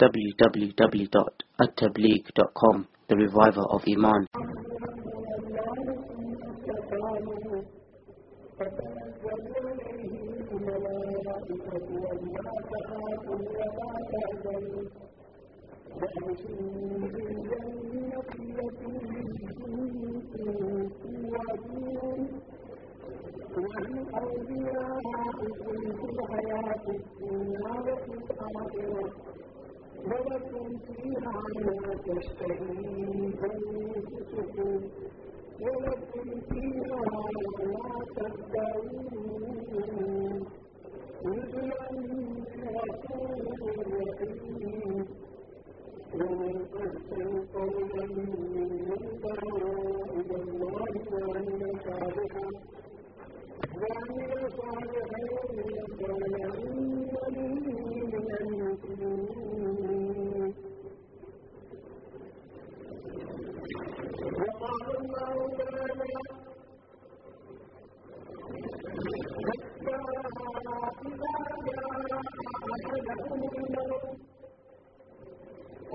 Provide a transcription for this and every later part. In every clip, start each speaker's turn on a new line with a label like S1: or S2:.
S1: www.attableek.com The Reviver of Iman
S2: ولكم فيها ما تشتهي أنفسكم ولكم فيها ما تدعون نزلا من رسول رحيم ومن أحسن قولا ممن دعا إلى الله وعمل صالحا وعمل صالحا وقال إنني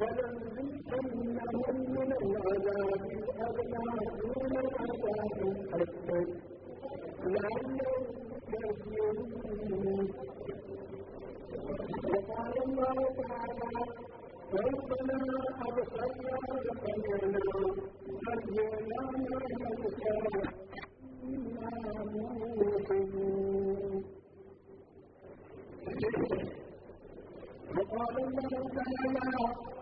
S2: ولنذيقنهم من العذاب الأدنى دون العذاب الأكبر لعلهم وقال الله تعالى ربنا أبصرنا وسمعنا فارجعنا نعمل إنا موقنون وقال الله تعالى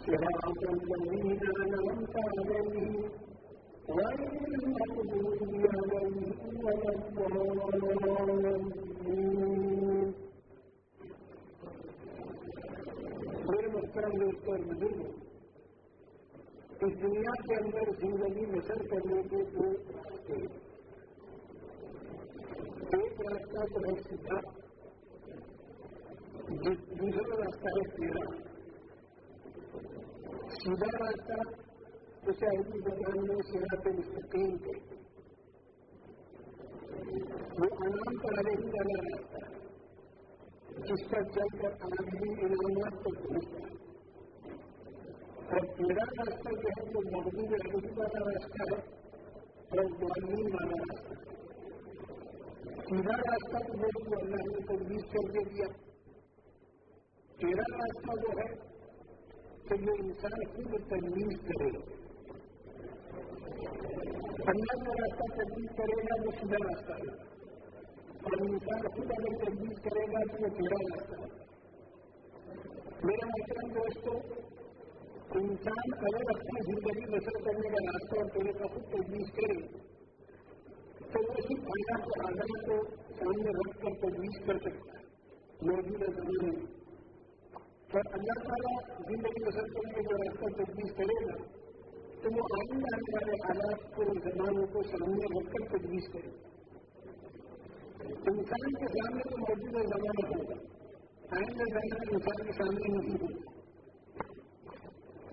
S2: صراط الذين أنعمت عليهم غير المغضوب عليهم ولا الضالين میرے محترم دوستوں اور اس دنیا کے اندر زندگی بسر کرنے کے دو راستے ایک راستہ تو ہے سیدھا دوسرا راستہ ہے تیرا سیدھا راستہ اسے اردو زبان میں سیرا سیرات مستقیم کے وہ انعام پر علیہ والا راستہ ہے جس پر چل کر آدمی انعامات کو پہنچتا ہے اور تیرا راستہ جو ہے وہ محبوب علیہ والا راستہ ہے اور معلوم والا راستہ ہے سیدھا راستہ تو وہ جو اللہ نے تجویز کر کے دیا۔ تیرا راستہ جو ہے کہ یہ انسان خود تجویز کرے اللہ کا راستہ تجویز کرے گا، وہ سیدھا راستہ ہے۔ اور انسان خود اگر تجویز کرے گا تو وہ تیرا راستہ ہے۔ میرا محترم دوستوں انسان اگر اپنی زندگی بسر کرنے کا راستہ اور تیرے کا خود تجویز کرے، تو وہ صرف اللہ کے آدمی کو سامنے رکھ کر تجویز کر سکتا ہے۔ موجودہ زمانے میں۔ اور اللہ تعالیٰ زندگی بسر کرنے کا راستہ تجویز کرے گا تو وہ آئندہ آنے والے حالات کو زمانوں کو سامنے رکھ کر تجویز کرے گا انسان کے سامنے تو موجودہ زمانہ ہوگا آئندہ زمانہ انسان کے سامنے نہیں ہوگا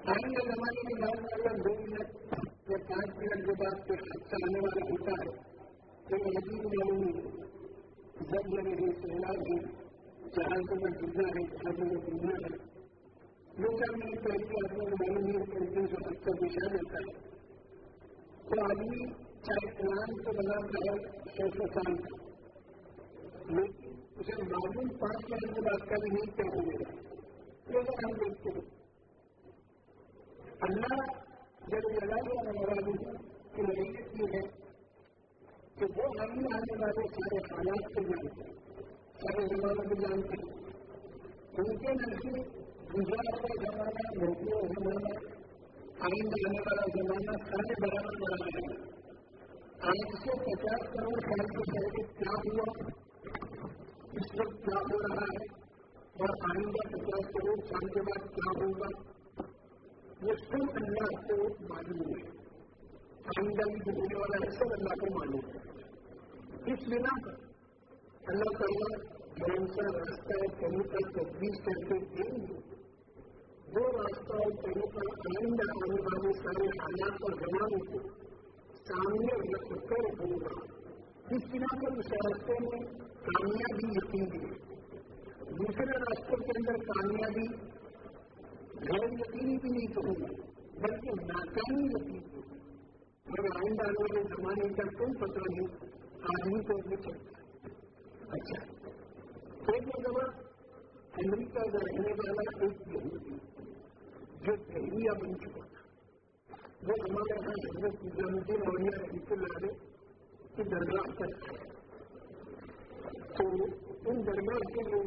S2: آئندہ زمانے میں بعد اگر دو منٹ یا پانچ منٹ کے بعد کوئی حادثہ آنے والا ہوتا ہے تو وہ عجیب معلوم نہیں جب لگے سیلاب ہے جہازوں میں ڈوبنا ہے جہازوں میں ڈوبنا ہے۔ دو چار منٹ پہلے آدمی کو معلوم نہیں ہوتا دن سے حادثہ پیش آ جاتا ہے۔ تو آدمی چاہے پلان کو بناتا ہے سو سو سال کا لیکن اسے معلوم پانچ منٹ کے بعد کا بھی نہیں کیا ہو گیا؟ ہم دیکھتے ہیں۔ اللہ جب لگا ہوا مراد کی نصیحت یہ ہے کہ وہ ہم آنے والے سارے حالات کو جانتے ہیں سارے زمانوں کو جانتے ہیں۔ ان کے نزدیک گزرا ہوا زمانہ موجودہ زمانہ آئندہ آنے والا زمانہ سارے برابر بنا رہے ہیں۔ آج سے پچاس کروڑ سال سے پہلے کیا ہوا اس وقت کیا ہو رہا ہے اور آئندہ پچاس کروڑ سال کے بعد کیا ہوگا۔ وہ سب اللہ کو معلوم ہے۔ آئندہ بھی ہونے والا ہے، سب اللہ کو معلوم ہے۔ اس بنا پر اللہ تعالیٰ کون سا راستہ طریقہ تجویز کر کے دیں گے وہ راستہ اور طریقہ آئندہ آنے والے سارے حالات اور زمانے کو سامنے رکھ کر ہوگا جس بنا پر اس راستے میں کامیابی یقینی ہے دوسرے راستوں کے اندر کامیابی غیر یقینی بھی نہیں کہوں گا بلکہ ناکامی یقینی ہوگی مگر آئندہ آنے والے زمانے کا کوئی پتہ نہیں، آدمی کو اپنے چلتا اچھا۔ ایک مرتبہ امریکہ کا رہنے والا ایک یہودی جو دہلیہ بن چکا تھا۔ وہ ہمارے یہاں حضرت نظام الدین اولیا رحمۃ اللہ علیہ کی درگاہ تک تو ان درمیان کے لیے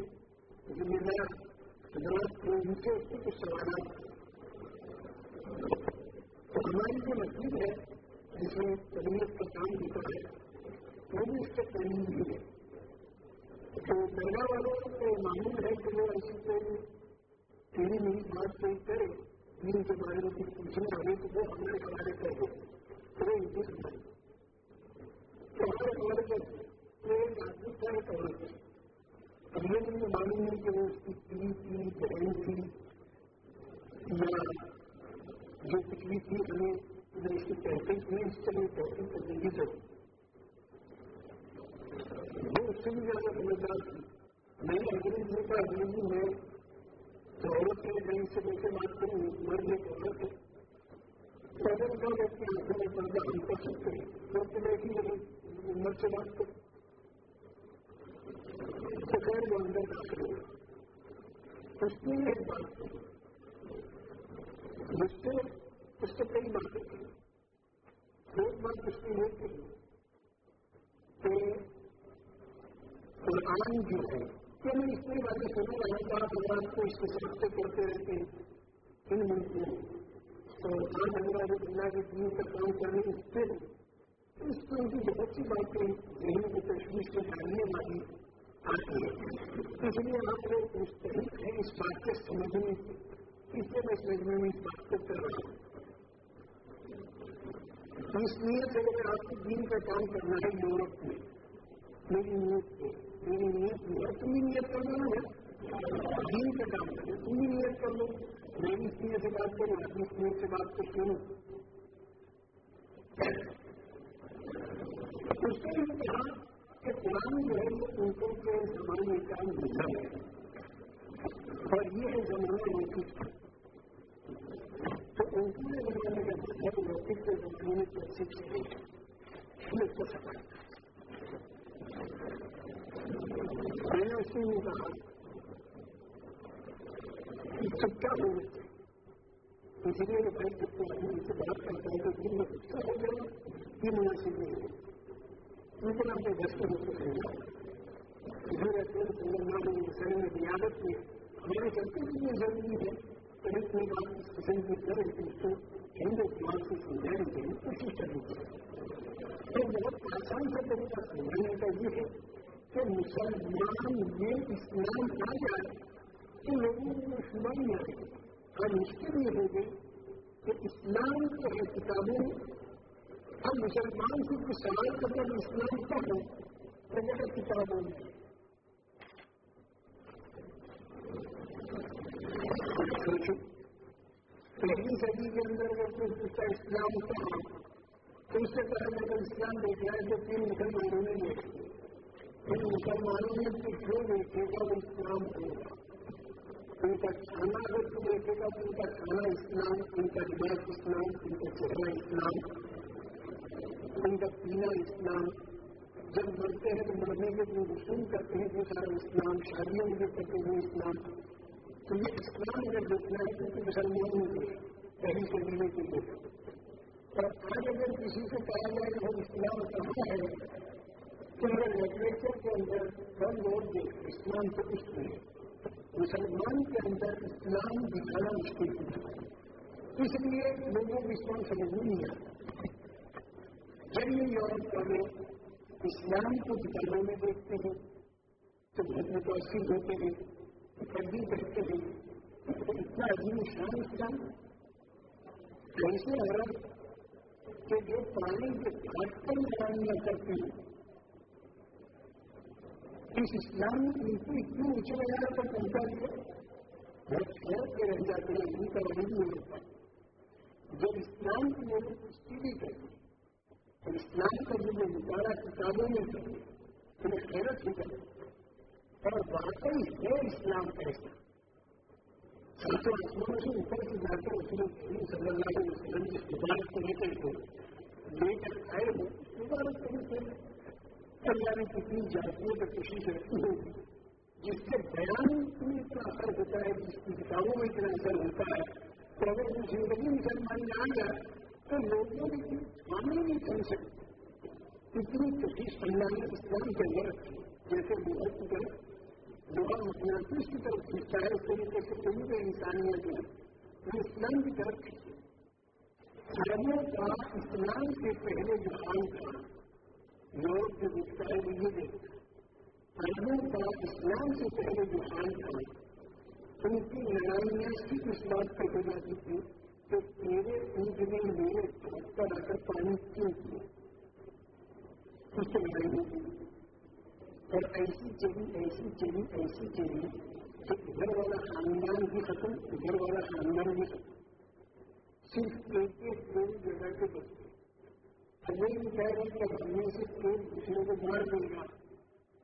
S2: ذمہ دار حضرات کو ان سے اس کے کچھ سوالات تو ہماری جو مسجد ہے، جس میں طبیعت کا کام ہوتا ہے، وہ بھی اس سے تعلیم بھی ہے۔ تو درگاہ والوں کو معلوم ہے کہ وہ ایسی کوئی تیری میری بات کوئی کرے دین کے بارے میں کچھ پوچھنے والے تو وہ ہمارے حوالے کر دے تو وہ ان کو سمجھ تو ہمارے حوالے کر ایک آدمی کیا عورت اب یہ مجھے معلوم ہے کہ وہ اس کی پی تھی بہن تھی یا جو کچھ بھی تھی ہمیں اس کی تحقیق نہیں اس سے میں تحقیق کرنے کی ضرورت وہ اس سے بھی زیادہ سمجھدار تھی میں نے انگریز میں کہا انگریزی میں تو عورت کے بہن سے کیسے بات کروں مرد ایک عورت ہے۔ پیدل کا ویکتی آنکھوں میں پردہ ہم کر سکتے ہیں۔ تو بیٹھی رہی عمر سے بات کروں خیر وہ اندر داخل ہوا اس کی ایک بات تھی مجھ سے، اس سے کئی باتیں تھیں ایک بات اس کی یہ کہ قرآن جو ہے۔ کہ میں اس طرح باتیں سنوں گا کہ آپ اللہ کو اس کے ساتھ سے کرتے رہتے ہیں۔ ان ملکوں میں اور آج اللہ اللہ کے دین کا کام کرنے اس سے اس کو ان کی بہت سی باتیں ذہن کو تشویش سے ڈالنے والی آتی ہے اس لیے آپ لوگ مستحق ہیں اس بات کے سمجھنے کی اس لیے میں سمجھنے میں اس بات کو کر رہا ہوں۔ اس نیت سے اگر آپ کو دین کا کام کرنا ہے یورپ میں میری نیت پہ میری نیت میں تم بھی نیت کر لو ہے دین کا کام کرنا تم بھی نیت کر لو۔ میں بھی اس نیت سے بات کروں اپنی اس نیت سے بات کر سنوں اس کا کے امتحان کہ قرآن جو ہے، وہ ان کو کے زمانے کا گزرا ہے۔ اور یہ ہے زمانہ لوکس تو ان کے زمانے کا مطلب لوکس کے زمانے میں کیسے چلے ہمیں کو سکتا میں نے اسی میں کہا کہ سب کیا ہو اس لیے میں بھائی جب کو آدمی سے بات کرتا ہے تو دن میں غصہ ہو جائے یہ مناسب نہیں ہے لیکن اپنے دستوں کو سمجھا ادھر اپنے مسلمان مسئلے میں بنیادت میں ہمارے کرتے بھی یہ ضروری ہے کہ ہم کوئی بات اس قسم کی کریں کہ اس کو ہندو دماغ سے سمجھانے کے لیے کوشش کرنی چاہیے تو بہت آسان سے طریقہ سمجھانے کا یہ ہے کہ مسلمان یہ اسلام آ جائے تو لوگوں کو شبہ نہیں آئے اور مشکل یہ ہوگی کہ اسلام کے کتابوں ہم مسلمان سے کچھ سوال کرتے ہیں اسلام کا ہو تو وہ کتابوں میں سوچو پہلی صدی کے اندر اگر کوئی پوچھتا اسلام کا ہو تو اس سے پہلے اگر اسلام دیکھ رہا ہے تو تین مسلمانوں نے دیکھا ان مسلمانوں نے تو جو دیکھے گا وہ اسلام ہوگا ان کا کھانا اگر تو دیکھے گا تو ان کا کھانا اسلام، ان کا دماغ اسلام، ان کا چہرہ اسلام، ان کا پینا اسلام۔ جب مرتے ہیں تو مرنے کے جو رسوم کرتے ہیں، وہ سارا اسلام شادیوں میں جو کرتے ہیں اسلام۔ تو یہ اسلام اگر دیکھنا ہے، تو مسلمان میں پہلی صدی میں کے لیے اور آج اگر کسی سے کہا جائے کہ وہ اسلام کہاں ہے، تو اگر لٹریچر کے اندر کم لوگ اسلام کو کچھ نہیں مسلمان کے اندر اسلام دکھانا مشکل ہوتا ہے۔ اس لیے لوگوں کو اسلام سمجھ نہیں آتا جب یہ یورپ والے اسلام کو کتابوں میں دیکھتے ہیں تو بہت متاثر ہوتے ہیں نبی کہتے ہیں اتنا عظیم شان اسلام۔ ایسے عرب کہ جو پانی کے گھاٹ پر لڑائیاں کرتے ہیں۔ اس اسلام نے ان کو اتنے اونچے معیار پر پہنچا دیا بہت خیر کے رہ جاتے ہیں، ان کا وہی نہیں ہوتا۔ جب اسلام کی لوگوں کو اسٹڈی کرتے اور اسلام کا جو مطالعہ کتابوں میں کرتے انہیں حیرت ہو جاتی اور واقعی ہے اسلام ایسا۔ ساتوں آسمانوں سے اوپر سے جا اس صلی اللہ علیہ وسلم کی عبادت کو لے کر کے لے کر آئے ہو عبادت کرنے سے اللہ نے کتنی جاتیوں پر کوشش رکھی ہوگی جس سے بیان میں اتنا اثر ہوتا ہے جس کی کتابوں میں اتنا اثر ہوتا ہے تو اگر وہ زندگی مسلمان میں آ جائے تو لوگوں کی نہیں کر سکتے اتنی کوشش اللہ نے اسلام کے اندر رکھی جیسے بہت کی طرف جو ہم اپنا کی طرف کھینچتا ہے اس طریقے سے کوئی بھی انسانیت ہے، وہ اسلام کی طرف کھینچے عربوں کا اسلام سے پہلے جو حال تھا لوگ جو دکھتا ہے، وہ یہ دیکھتا عربوں کا اسلام سے پہلے جو حال تھا، ان کی لڑائیاں صرف اس بات پر ہو جاتی تھی کہ تیرے اونٹ نے میرے ہاتھ پر آ کر پانی کیوں کیا اس سے لڑائی ہوتی۔ اور ایسی چلی ایسی چلی ایسی چلی کہ ادھر والا خاندان بھی ختم، ادھر والا خاندان بھی ختم۔ صرف ایک ایک دو جگہ کے بچے۔ اگر یہ کہہ رہے کہ ہمیں سے ایک دوسرے کو مار دے گا۔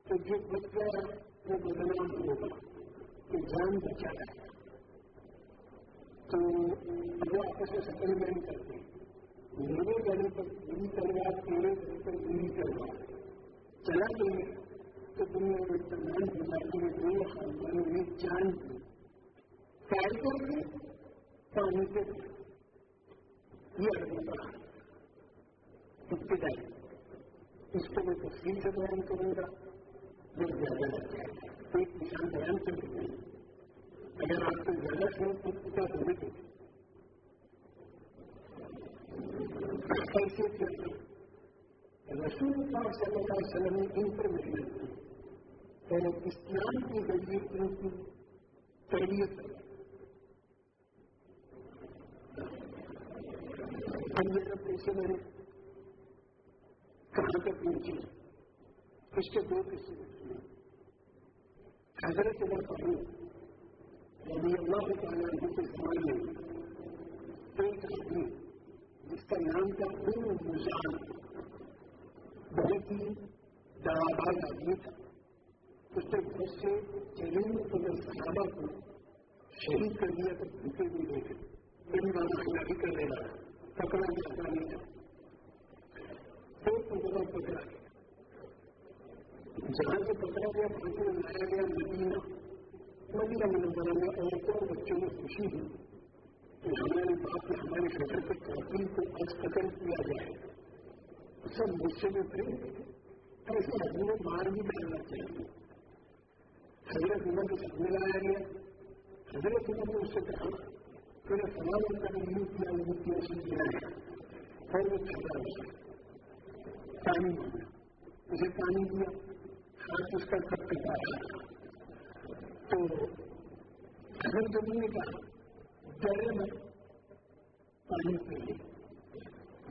S2: تو جو بچہ وہ بدنام ہوگا۔ کہ جان بچایا تو وہ آپس میں سفر نہیں کرتے۔ میرے گلے پر پوری تلوار تیرے گھر پر پوری تلوار چلا گئے تو دنیا میں تمام دو خاندانوں میں جان دی۔ کر کے پانی کے یہ ابتدائی۔ اس کو میں تفصیل سے بیان کروں گا۔ زیادہ لگ جائے۔ گا ایک نشان بیان کر دیتے ہیں اگر آپ کو زیادہ شوق تو کیا ہونے کے کیسے رسول اللہ صلی اللہ علیہ وسلم نے ان پر محنت کی اور اسلام کے ذریعے ان کی تربیت ہم یہ سب پیسے میں کہاں تک پہنچی اس کے دو قصے حضرت عمر فاروق رضی اللہ تعالیٰ عنہ کے زمانے میں ایک آدمی جس کا نام تھا ابو مجان، بہت ہی دعواد آدمی تھا۔ اس نے سے چیلنج کو اگر صحابہ کو شہید کر دیا تو بھوکے بھی نہیں تھے۔ میری مانا خلا بھی کر لینا پکڑا بھی جاتا نہیں تھا۔ تو پکڑا پکڑا گیا۔ جہاں سے پکڑا گیا پھانسی میں لایا گیا مدینہ۔ مدینہ منورہ میں عورتوں اور بچوں میں خوشی ہوئی۔ کہ ہمارے باپ نے ہمارے شہر کے قاتل کو آج قتل کیا جائے۔ سب غصے میں پھر ایسے آدمی میں مار بھی ڈالنا چاہیے۔ حضرت عمر کو سامنے لایا گیا۔ حضرت عمر نے اس سے کہا کہ میں سوال کا نہیں کیا، وہ کیا سن کیا ہے اور وہ کھڑا ہوا پانی مانگا۔ اسے پانی دیا۔ ہاتھ اس کا کب پتا تو اگر جب نے کہا، ڈرے میں پانی پیے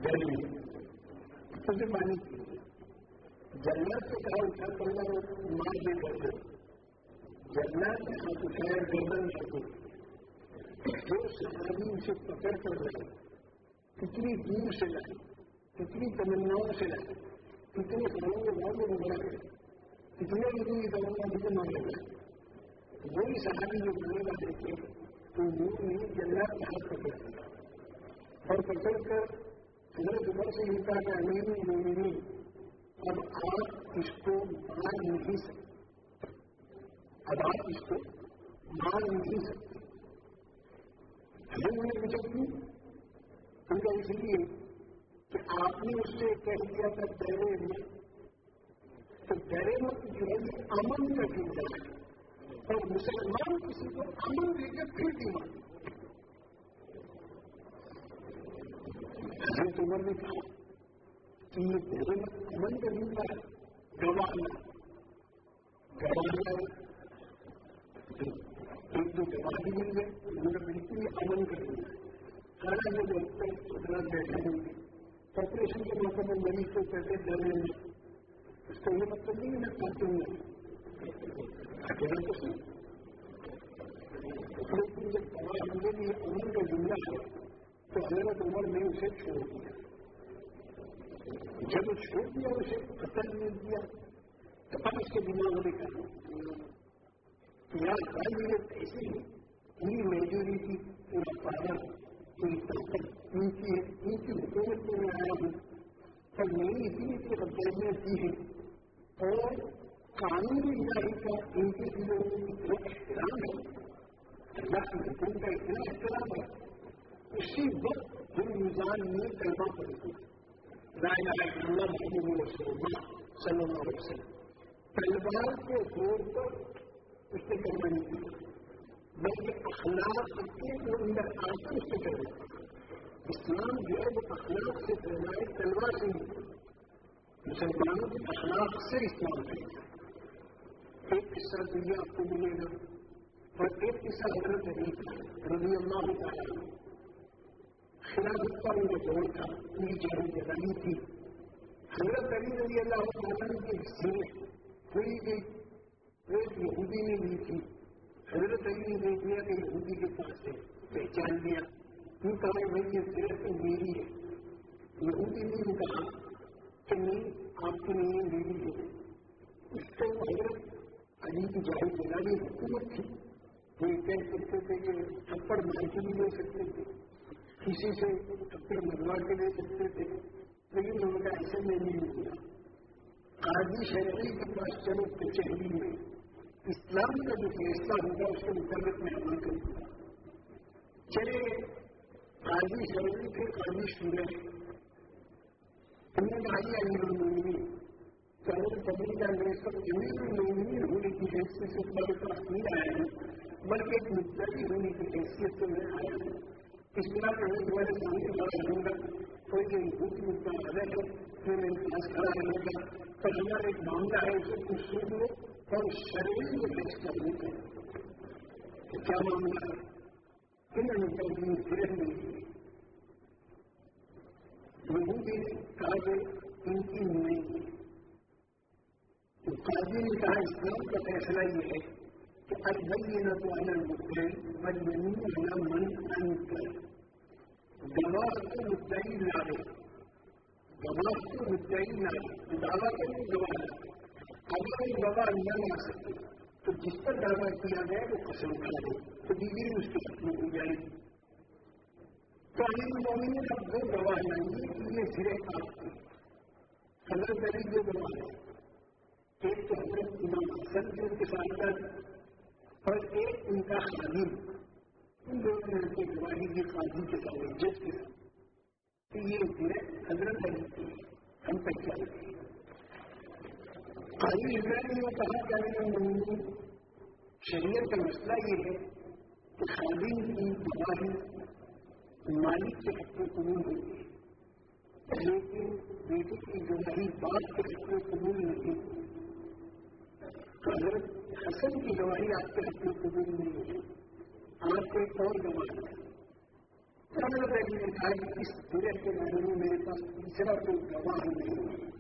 S2: ڈرے میں اسے پانی پیے جنت سے کہا، اٹھا کرنا مار دے کر دو جنت سے ہاتھ اٹھایا گردن کر جو صحابی اسے پکڑ کر رہے کتنی دور سے لائے کتنی تمناؤں سے لائے کتنے سمجھنے والوں نے بنا کرے اتنے اتنی دوائی مجھے مانگے گا وہی صحابی جو بنے گا دیکھے تو وہ نے جنگات کا ہاتھ پکڑ دیا اور پکڑ کر حضرت عمر سے لکھا کہ امیر مومنی اب آپ اس کو مار نہیں سکتے۔ اب آپ اس کو مار نہیں سکتے ہم نے پوچھا کیوں ان کا اس لیے کہ آپ نے اس سے کہہ دیا تھا پہلے میں تو ڈرے مت جو ہے امن کا چنتا ہے۔ اور مسلمان کسی کو امن دے کے پھر بھی مان حضرت عمر نے کہا کہ یہ ڈرے مت، امن کا چنتا ہے۔ گواہنا گواہنا ایک دو گواہ بھی مل گئے انہوں نے بالکل ہی امن کر دیا سارا جو ڈاکٹر اتنا بیٹھے ہوں گے آپریشن کے موقع پر مریض کو کیسے ڈر رہے ہیں اس کا یہ مطلب نہیں میں کرتے ہوں اکیلا تو لیکن جب گواہ ملے بھی امن کا جملہ ہے تو حضرت عمر نے اسے چھوڑ دیا جب وہ چھوڑ دیا اسے قتل نہیں دیا تو اب اس کے دماغ میں کہا یار بھائی میرے پیسے پوری میجورٹی پورا پاور ان کی ان کی حکومت میں میں آیا ہوں اور میری اسی کی قبضہ کی ہے اور قانونی ادارے کا ان کے دلوں میں اتنا احترام ہے اللہ کی حکومت کا اتنا احترام ہے اسی وقت ہم نظام میں کلمہ پڑتے لا الہ الا اللہ محمد رسول اللہ صلی اللہ علیہ وسلم تلوار کے زور پر اس سے کرنا نہیں کیا بلکہ اخلاق کے جو اندر آتے سے کرنا اسلام جو ہے وہ اخلاق سے پھیلائے تلوار سے نہیں مسلمانوں کے اخلاق سے اسلام کرے ایک قصہ دنیا آپ کو ملے گا؟ اور ایک قصہ حضرت رضی اللہ تعالیٰ خلافت کا ان کا دور تھا پوری جاری جگہ تھی۔ حضرت علی رضی اللہ تعالیٰ کے حصے میں کوئی بھی ایک یہودی نے لی تھی۔ حضرت علی نے دیکھ لیا کہ یہودی کے پاس ہے پہچان لیا۔ کیوں کہا بھائی یہ صرف میری ہے۔ یہودی نے کہا کہ نہیں، آپ کی نہیں ہے میری ہے۔ اس کو حضرت علی کی جاری جگہ حکومت تھی۔ وہ کہہ سکتے تھے کہ تھپڑ مار کے بھی لے سکتے تھے۔ کسی سے تھپڑ مروا کے لے سکتے تھے۔ لیکن لوگوں کا ایسے نہیں ہوا قاضی شہری کے پاس چلو کچہری میں۔ اسلام کا جو فیصلہ ہوگا اس کے متعلق میں عمل کروں گا چلے، قاضی شہری تھے، قاضی سورج ہم نے بھائی امیر المومنی چاہے پبلک کا میرے سب امیر المومنی ہونے کی حیثیت سے میرے پاس نہیں آیا ہے، بلکہ ایک مدعی ہونے کی حیثیت سے میں آیا ہوں۔ اس طرح کے میں تمہارے سامنے کھڑا رہوں گا کوئی جو حکومت مدعا الگ ہے، پھر میرے پاس کھڑا رہے گا پر ہمارا ایک معاملہ ہے اسے کچھ سن لو۔ اور شریر کو پیش کرنے کا کیا معاملہ ہے انہوں نے کہیں گرہ نہیں لوگوں کے کاغذ ان کی نہیں تو قاضی نے کہا اسلام کا فیصلہ یہ ہے کہ اب بھائی نہ تو آنند مکر بل نہ من ان کر گواہ کو مدعی لا دے۔ گواہ کو مدعی لا دے۔ دعویٰ کرنے گواہ اگر کوئی نہ لا سکے تو جس پر دعویٰ کیا گیا وہ قسم کھا دے تو بیوی اس کی ختم ہو جائے گی تو علی مومن نے اب وہ گواہ نہیں ہے کہ یہ سرے آپ کی حضرت علی جو گواہ ہے ایک تو حضرت امام حسن جو ان کے ساتھ اور ایک ان کا خادم۔ ان دونوں نے ان کی گواہی کی قاضی کے ساتھ جج کے ساتھ یہ سرے حضرت علی کی ہم پہچان ہیں۔ خالی اسرائیل نے کہا کہ شریعت کا مسئلہ یہ ہے کہ خادم کی گواہی مالک کے حق میں قبول ہوتی ہے لیکن بیٹے کی گواہی باپ کے حق میں قبول نہیں حضرت حسن کی گواہی آپ کے حق میں قبول نہیں ہوتی، آپ کو ایک اور گواہ ہے۔ حضرت علی نے کہا کہ اس برے کے بارے میں میرے پاس تیسرا کوئی گواہ نہیں ہے۔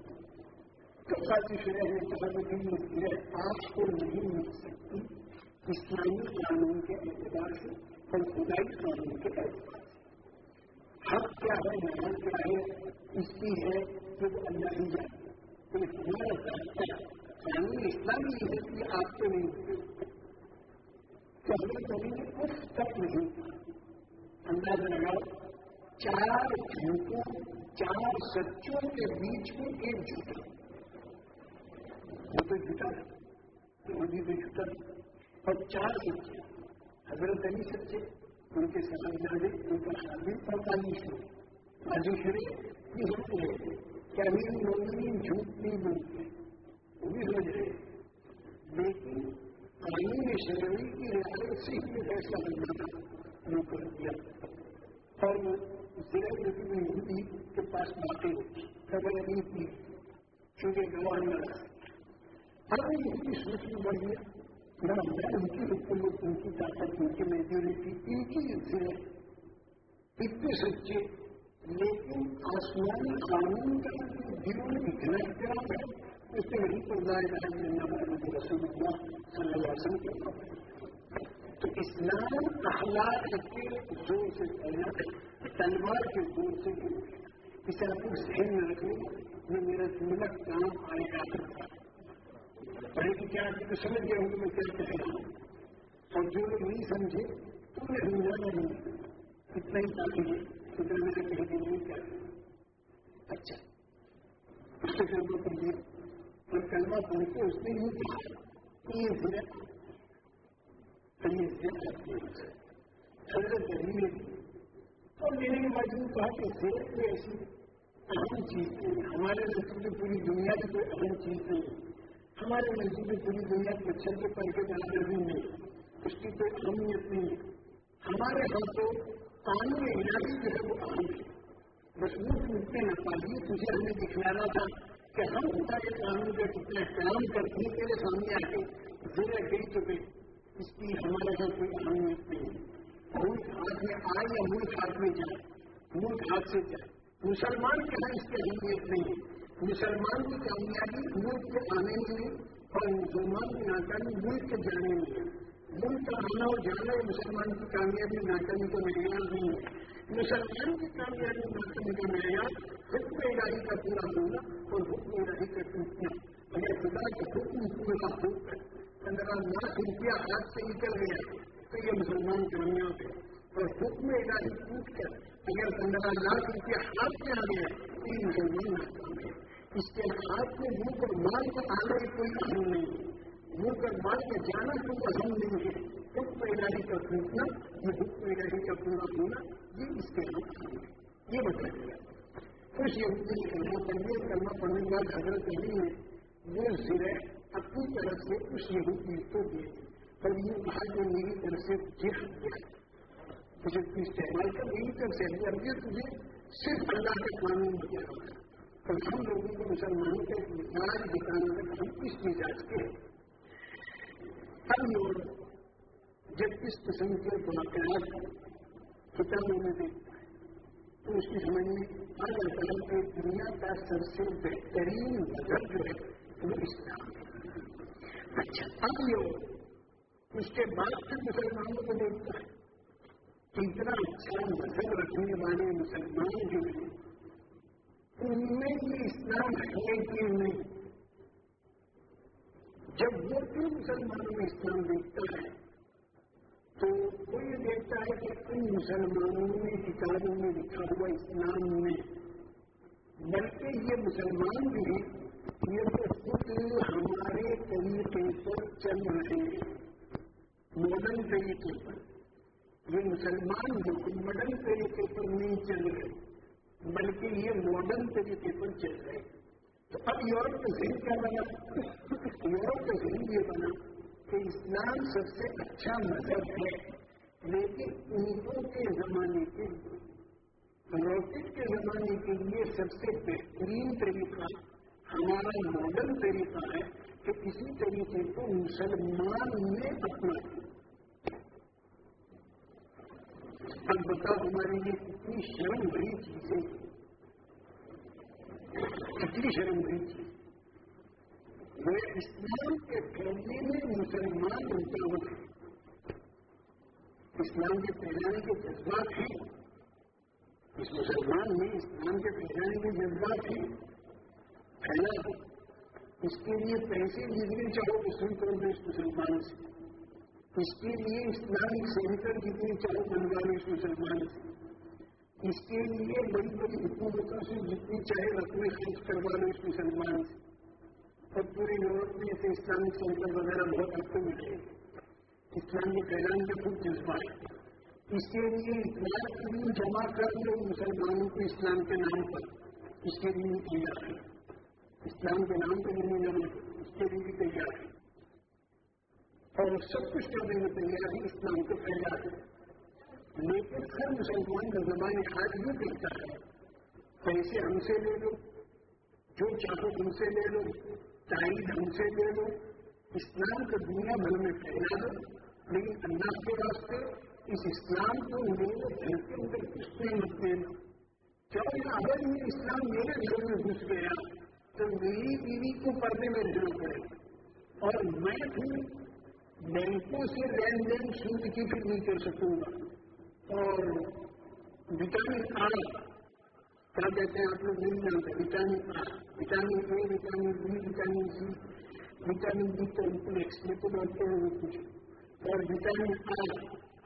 S2: کپڑا کی شرح ہے تحرکی آپ کو نہیں مل سکتی اسلامی قانون کے اعتبار سے اور خدائی قانون کے اعتبار سے حق کیا ہے محنت کیا ہے اس کی ہے جو اللہ ہی جائے تو ہمارا راستہ قانون اسلامی ہے کہ آپ کو نہیں پہلے کبھی اس تک نہیں اندازہ لگاؤ چار جھوٹوں چار سچوں کے بیچ میں ایک جھوٹا وہ تو جھوٹا یہودی بھی جھوٹا اور چار سچے حضرت علی سچے، ان کے سمجھانے ان کا شادی پینتالیس ہے حاضی شریف یہ ہوتے ہیں کہ امیر مومنین جھوٹ نہیں بولتے وہ بھی سمجھ رہے لیکن قانون شرعی کی رعایت سے ہی فیصلہ کرنا تھا۔ وہ کر دیا۔ اور وہ ضلع یہودی کے پاس باتیں خبر نہیں تھی چونکہ گواہ نہ رہا۔ ہر ایک اس کی سوچ میں بڑھ گیا نہ میں ان کی حکومت ان کی طاقت سرے اتنے سچے لیکن آسمانی قانون کا دلوں میں اتنا احترام ہے اس سے نہیں پڑھا ہے محمد رسول اللہ صلی اللہ علیہ وسلم کے تو اسلام اخلاق کے زور سے پہنا تلوار کے زور سے اسے آپ کو ذہن میں رکھیں یہ میرا ملک کام آئے گا۔ پڑھے کہ کیا تو سمجھ گیا ہوں کہ میں کیا کہہ رہا ہوں۔ اور جو لوگ نہیں سمجھے تو انہیں سمجھانا نہیں۔ اتنا ہی کافی ہے اتنا میرے کہیں بھی نہیں کیا اچھا۔ اس سے کلمہ پڑھ لیا۔ اور کلمہ پڑھ کے اس نے یہ کہا، یہ ضرور یہ ضرور حضرت غریب اور لینے کے بعد یہ کہا کہ ضرور کوئی ایسی اہم چیز نہیں ہمارے نزدیک میں پوری دنیا کی کوئی اہم چیز نہیں ہمارے نزدیک پوری دنیا مچھر کے پل کے جانا بھی نہیں اس کی کوئی اہمیت نہیں ہے۔ ہمارے یہاں تو قانون علاقی جو ہے وہ اہم ہے۔ بس وہ پوچھتے نہ پالیے تجھے ہمیں دکھلانا تھا کہ ہم ہمارے قانون کا کتنا احترام کرتے ہیں، تیرے سامنے آ کے ضلع گئی تو گئی اس کی ہمارے یہاں کوئی اہمیت نہیں ہے۔ ملک ہاتھ میں آئے یا ملک ہاتھ میں جائے، ملک ہاتھ سے جائے۔ مسلمان کے یہاں اس کی اہمیت نہیں ہے؟ مسلمان کی کامیابی ملک کے آنے میں اور مسلمان کی ناکامی ملک کے جانے میں ہے۔ ملک کا آنا اور جانا مسلمان کی کامیابی، ناکامی کا معیار نہیں ہے۔ مسلمان کی کامیابی، ناکامی کا معیار حکم الہی کا پورا ہونا اور حکم الہی کا ٹوٹنا۔ اگر خدا کے حکم پورا ہو کر پندرہ لاکھ روپیہ ہاتھ سے نکل گیا تو یہ مسلمان کامیاب ہے۔ اور حکم الہی ٹوٹ کر اگر پندرہ لاکھ روپیہ ہاتھ میں آ گیا تو یہ مسلمان ہے۔ اس کے ہاتھ میں منہ پر مال کا آنا کوئی اہم نہیں ہے۔ منہ پر مال کا جانا کوئی اہم نہیں ہے۔ حکم الہی کا ٹوٹنا یہ حکم الہی کا پورا ہونا، یہ اس کے ہاتھ ہے۔ یہ بتا دیا کچھ یہ نے کلمہ پڑھنے کلمہ پڑھنے کے بعد حضرت وہ ضلع اپنی طرف سے اس یہودی کو دیے اور یہ کہا، جو میری طرف سے جس تجھے استعمال کر نہیں کر سکتے اب یہ تجھے صرف اللہ کے قانون بتا رہا ہے اور ہم لوگوں کو مسلمانوں کے مزاج دکھانے میں ہم کس مزاج کے ہم لوگ جب اس قسم کے واقعات کتابوں میں دیکھتا ہے تو اس کی سمجھ میں اللہ تعالیٰ کے دنیا کا سب سے بہترین مذہب جو ہے، وہ اسلام اچھا اب لوگ اس کے بعد پھر مسلمانوں کو دیکھتا ہے اتنا اچھا مذہب رکھنے والے مسلمان جو ہیں ان میں یہ اسلام ہے کہ نہیں جب وہ بھی مسلمانوں میں اسلام دیکھتا ہے تو وہ یہ دیکھتا ہے کہ ان مسلمانوں میں کتابوں میں لکھا ہوا اسلام میں بلکہ یہ مسلمان بھی یہ تو خود ہمارے طریقے پر چل رہے ہیں ماڈرن طریقے پر یہ مسلمان جو ماڈرن طریقے پر نہیں چل رہے۔ بلکہ یہ ماڈرن طریقے پر چل رہے۔ تو اب یورپ کا ذہن کیا بنا؟ یورپ کا ذہن یہ بنا کہ اسلام سب سے اچھا مذہب ہے، لیکن اونٹوں کے زمانے کے لیے راکٹ کے زمانے کے لیے سب سے بہترین طریقہ، ہمارا ماڈرن طریقہ ہے کہ کسی طریقے کو مسلمان نے اپنا اب بتاؤ ہمارے لیے کتنی شرم بھری چیزیں کتنی شرم بھری چیز وہ اسلام کے پھیلنے میں مسلمان رکاوٹ ہے اسلام کے پھیلانے کے جذبات ہیں اس مسلمان میں اسلام کے پھیلانے کے جذبات ہیں پھیلا اس کے لیے پیسے جتنے چاہو تو سن کرو اس مسلمان سے اس کے لیے اسلامک سینٹر جتنی چاہے بنوانے اس مسلمان سے اس کے لیے بڑی بڑی حکومتوں سے جتنی چاہے رقمیں خرچ کروا لو اس مسلمان سے اور پورے یورپ میں ایسے اسلامک سینٹر وغیرہ بہت آپ کو ملے اسلام کے پھیلانے کا خود جذبہ ہے۔ اس کے لیے اسلام کی جمع کر لو مسلمانوں کو اسلام کے نام پر۔ اس کے لیے تیار ہے۔ اسلام کے نام پہ نہیں جمع، اس کے لیے بھی تیار ہے۔ اور سب کچھ کرنے میں تیار ہے اسلام کو پھیلا ہے لیکن ہر مسلمان کا زبان آج یہ کہتا ہے پیسے ہم سے لے لو، جو چاہو ہم سے لے لو، تائید ہم سے لے لو، اسلام کو دنیا بھر میں پھیلا دو۔ لیکن اللہ کے واسطے اس اسلام کو میرے گھر کے اندر کس نے مت دینا کیوں؟ اگر یہ اسلام میرے گھر میں گھس گیا تو میری بیوی کو پردے میں رہنا پڑے۔ اور میں پھر بینکوں سے لین دین سود کی پھر نہیں کر سکوں گا اور وٹامن آر کیا کہتے ہیں آپ لوگ نہیں جانتے vitamin R vitamin A vitamin B vitamin C vitamin D complex میں تو ڈاکٹر ہیں وہ کچھ اور وٹامن آر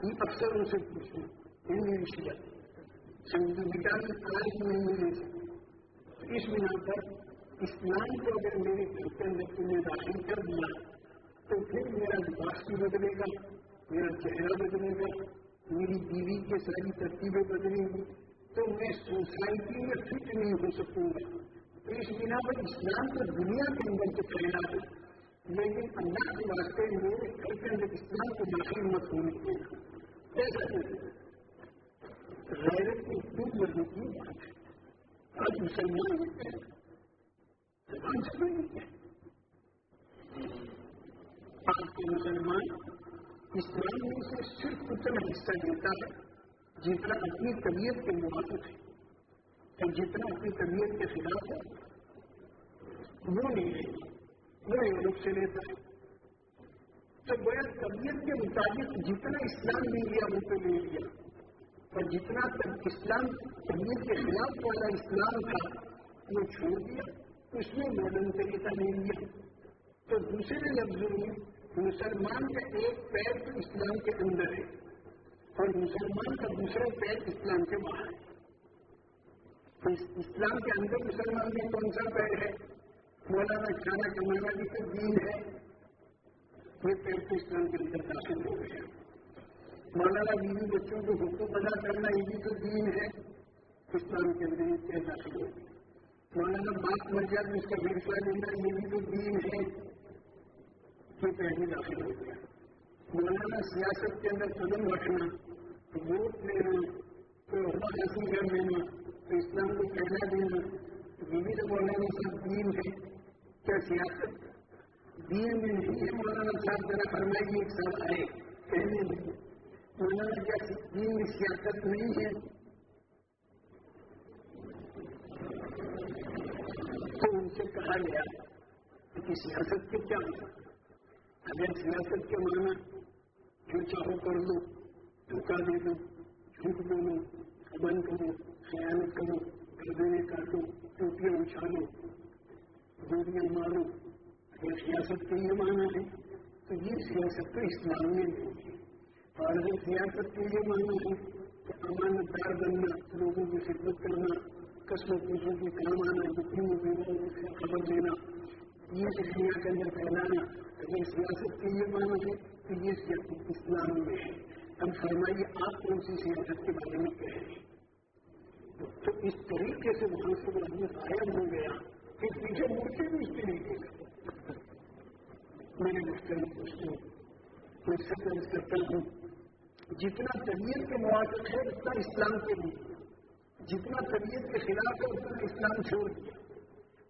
S2: یہ اکثر ان سے پوچھوں انگلش کا وٹامن آر کی نہیں ملے اس بنا پر اسلام کو اگر میرے گھر کے اندر تم نے داخل کر دیا تو پھر میرا لباس بھی بدلے گا، میرا چہرہ بدلے گا، میری بیوی کے ساری ترتیبیں بدلیں گی۔ تو میں سوسائٹی میں فٹ نہیں ہو سکوں گا۔ تو اس بنا پر اسلام کو دنیا کے اندر تو پھیلا دے لیکن اللہ کے واسطے میرے گھر کے اندر اسلام کو داخل مت ہونے دینا ایسا غیرت کی خوب مرنے کی بات ہے۔ آج مسلمان ہوتے ہیں آج کے مسلمان اسلام میں سے صرف اتنا حصہ دیتا ہے جتنا اپنی طبیعت کے موافق ہے اور جتنا اپنی طبیعت کے خلاف ہے، وہ نہیں لیتا وہ یورپ سے لیتا ہے۔ تو گویا طبیعت کے مطابق جتنا اسلام نے لیا، وہ تو لے لیا۔ اور جتنا اسلام طبیعت کے خلاف والا اسلام تھا، وہ چھوڑ دیا، اس میں ماڈرن طریقہ نہیں لیا۔ تو دوسرے لفظوں میں مسلمان کا ایک پیر تو اسلام کے اندر ہے اور مسلمان کا دوسرا پیر اسلام کے باہر ہے۔ اسلام کے اندر مسلمان کا کون سا پیر ہے؟ مولانا کھانا کمانا بھی تو دین ہے۔ یہ پیر تو اسلام کے اندر داخل ہو گئے مولانا بیوی بچوں کو حقوق ادا کرنا یہ بھی تو دین ہے۔ اسلام کے اندر یہ پیر داخل ہو گئے مولانا بات مر جائے اس کا فیصلہ لینا یہ بھی تو دین ہے۔ تو پہلے داخل ہو گیا۔ مولانا سیاست کے اندر قدم رکھنا ووٹ لینا تو حاصل کر لینا تو اسلام کو کہنا دینا یہ مولانا صاحب دین ہے۔ کیا سیاست دین میں نہیں ہے؟ مولانا صاحب ذرا فرمائیے، ایک ساتھ آئے۔ کہنے مولانا کیا دین میں سیاست نہیں ہے؟ تو ان سے کہا گیا کہ سیاست کے کیا اگر سیاست کے معنی جو چاہو کر لو، دھوکہ دے دو، جھوٹ بولو بند کرو خیالت کرو گردنے کاٹو ٹوٹیاں اچھالو، گولیاں مارو، اگر سیاست کے یہ معنی ہے، تو یہ سیاست تو اسلام میں نہیں اور اگر سیاست کے یہ معنی ہے کہ امانت دار بننا، لوگوں کی خدمت کرنا قسم پوچھوں کی کام آنا دکھوں سے خبر دینا یہ دنیا کے اندر پھیلانا اگر سیاست کے لیے مانا ہے تو یہ اسلام میں ہے۔ ہم فرمائیے آپ کون سی سیاست کے بارے میں کہہ رہے ہیں؟ تو اس طریقے سے وہاں سے وہ آدمی قائم ہو گیا کہ پیچھے مڑتے بھی اس طریقے سے۔ میرے مختلف دوستوں میں سب کرتا ہوں، جتنا طبیعت کے موافق ہے اتنا اسلام کے لیے۔ جتنا طبیعت کے خلاف ہے، اتنا اسلام چھوڑ دیا۔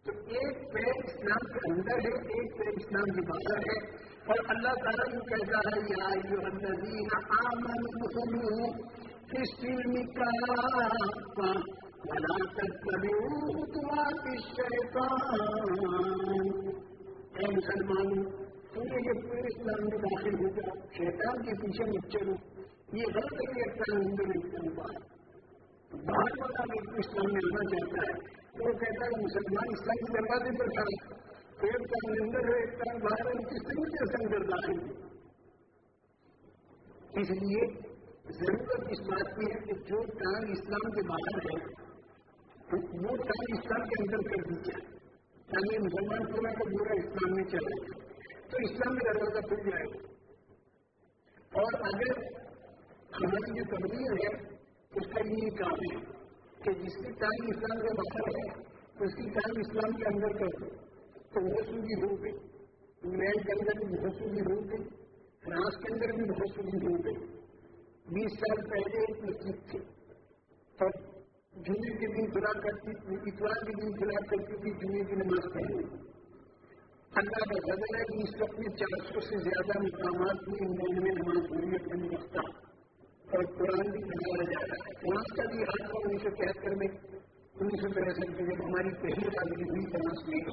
S2: تو ایک پیر اسلام کے اندر ہے، ایک پیر اسلام کے باہر ہے۔ اور اللہ تعالیٰ یہ کہتا ہے، یا جو الذین آمنوا کس فلم کا بلا خطوات الشیطان۔ اے مسلمان تم نے یہ پورے اسلام میں داخل ہو گیا شیطان کے پیچھے مت چلو۔ یہ غلط ہے کہ اپنا ہندو نہیں کر باہر والا بھی اسلام میں آنا چاہتا ہے۔ وہ کہتا ہے، مسلمان اسلام کی دروازے پر کھڑا ایک کام اندر ہے ایک کام باہر ہے کس طریقے سے اندر اس لیے ضرورت اس بات کی ہے کہ جو کام اسلام کے باہر ہے، وہ کام اسلام کے اندر کر دی جائے۔ تاکہ مسلمان پورا کا پورا اسلام میں چلے تو اسلام میں دروازہ کھل جائے۔ گا اور اگر ہماری جو تبدیل ہے، اس کا یہ کام ہے۔ کہ جس کی تعلیم اسلام کے باہر ہے، اس کی تعلیم اسلام کے اندر کر دو تو بہت سوگی ہو گئی۔ انگلینڈ کے اندر بھی بہت سوگی ہو گئی۔ فرانس کے اندر بھی بہت سوگی ہو گئی۔ بیس سال پہلے ایک مسجد تھی۔ اور جمعے کے دن کھلا کرتی تھی، اتوار کے دن کھلا کرتی تھی جمعے کی نماز پڑھنے اللہ کا بدل ہے کہ اس وقت میں چار سو سے زیادہ مقامات میں انگلینڈ میں نماز ہوئی اپنی وقت اور قرآن بھی بنایا جا رہا ہے۔ وہاں کا بھی حال ہوا انیس سو تہتر میں انیس سو تریسٹھ میں جب ہماری پہلی تعلیم ہوئی فرانس میں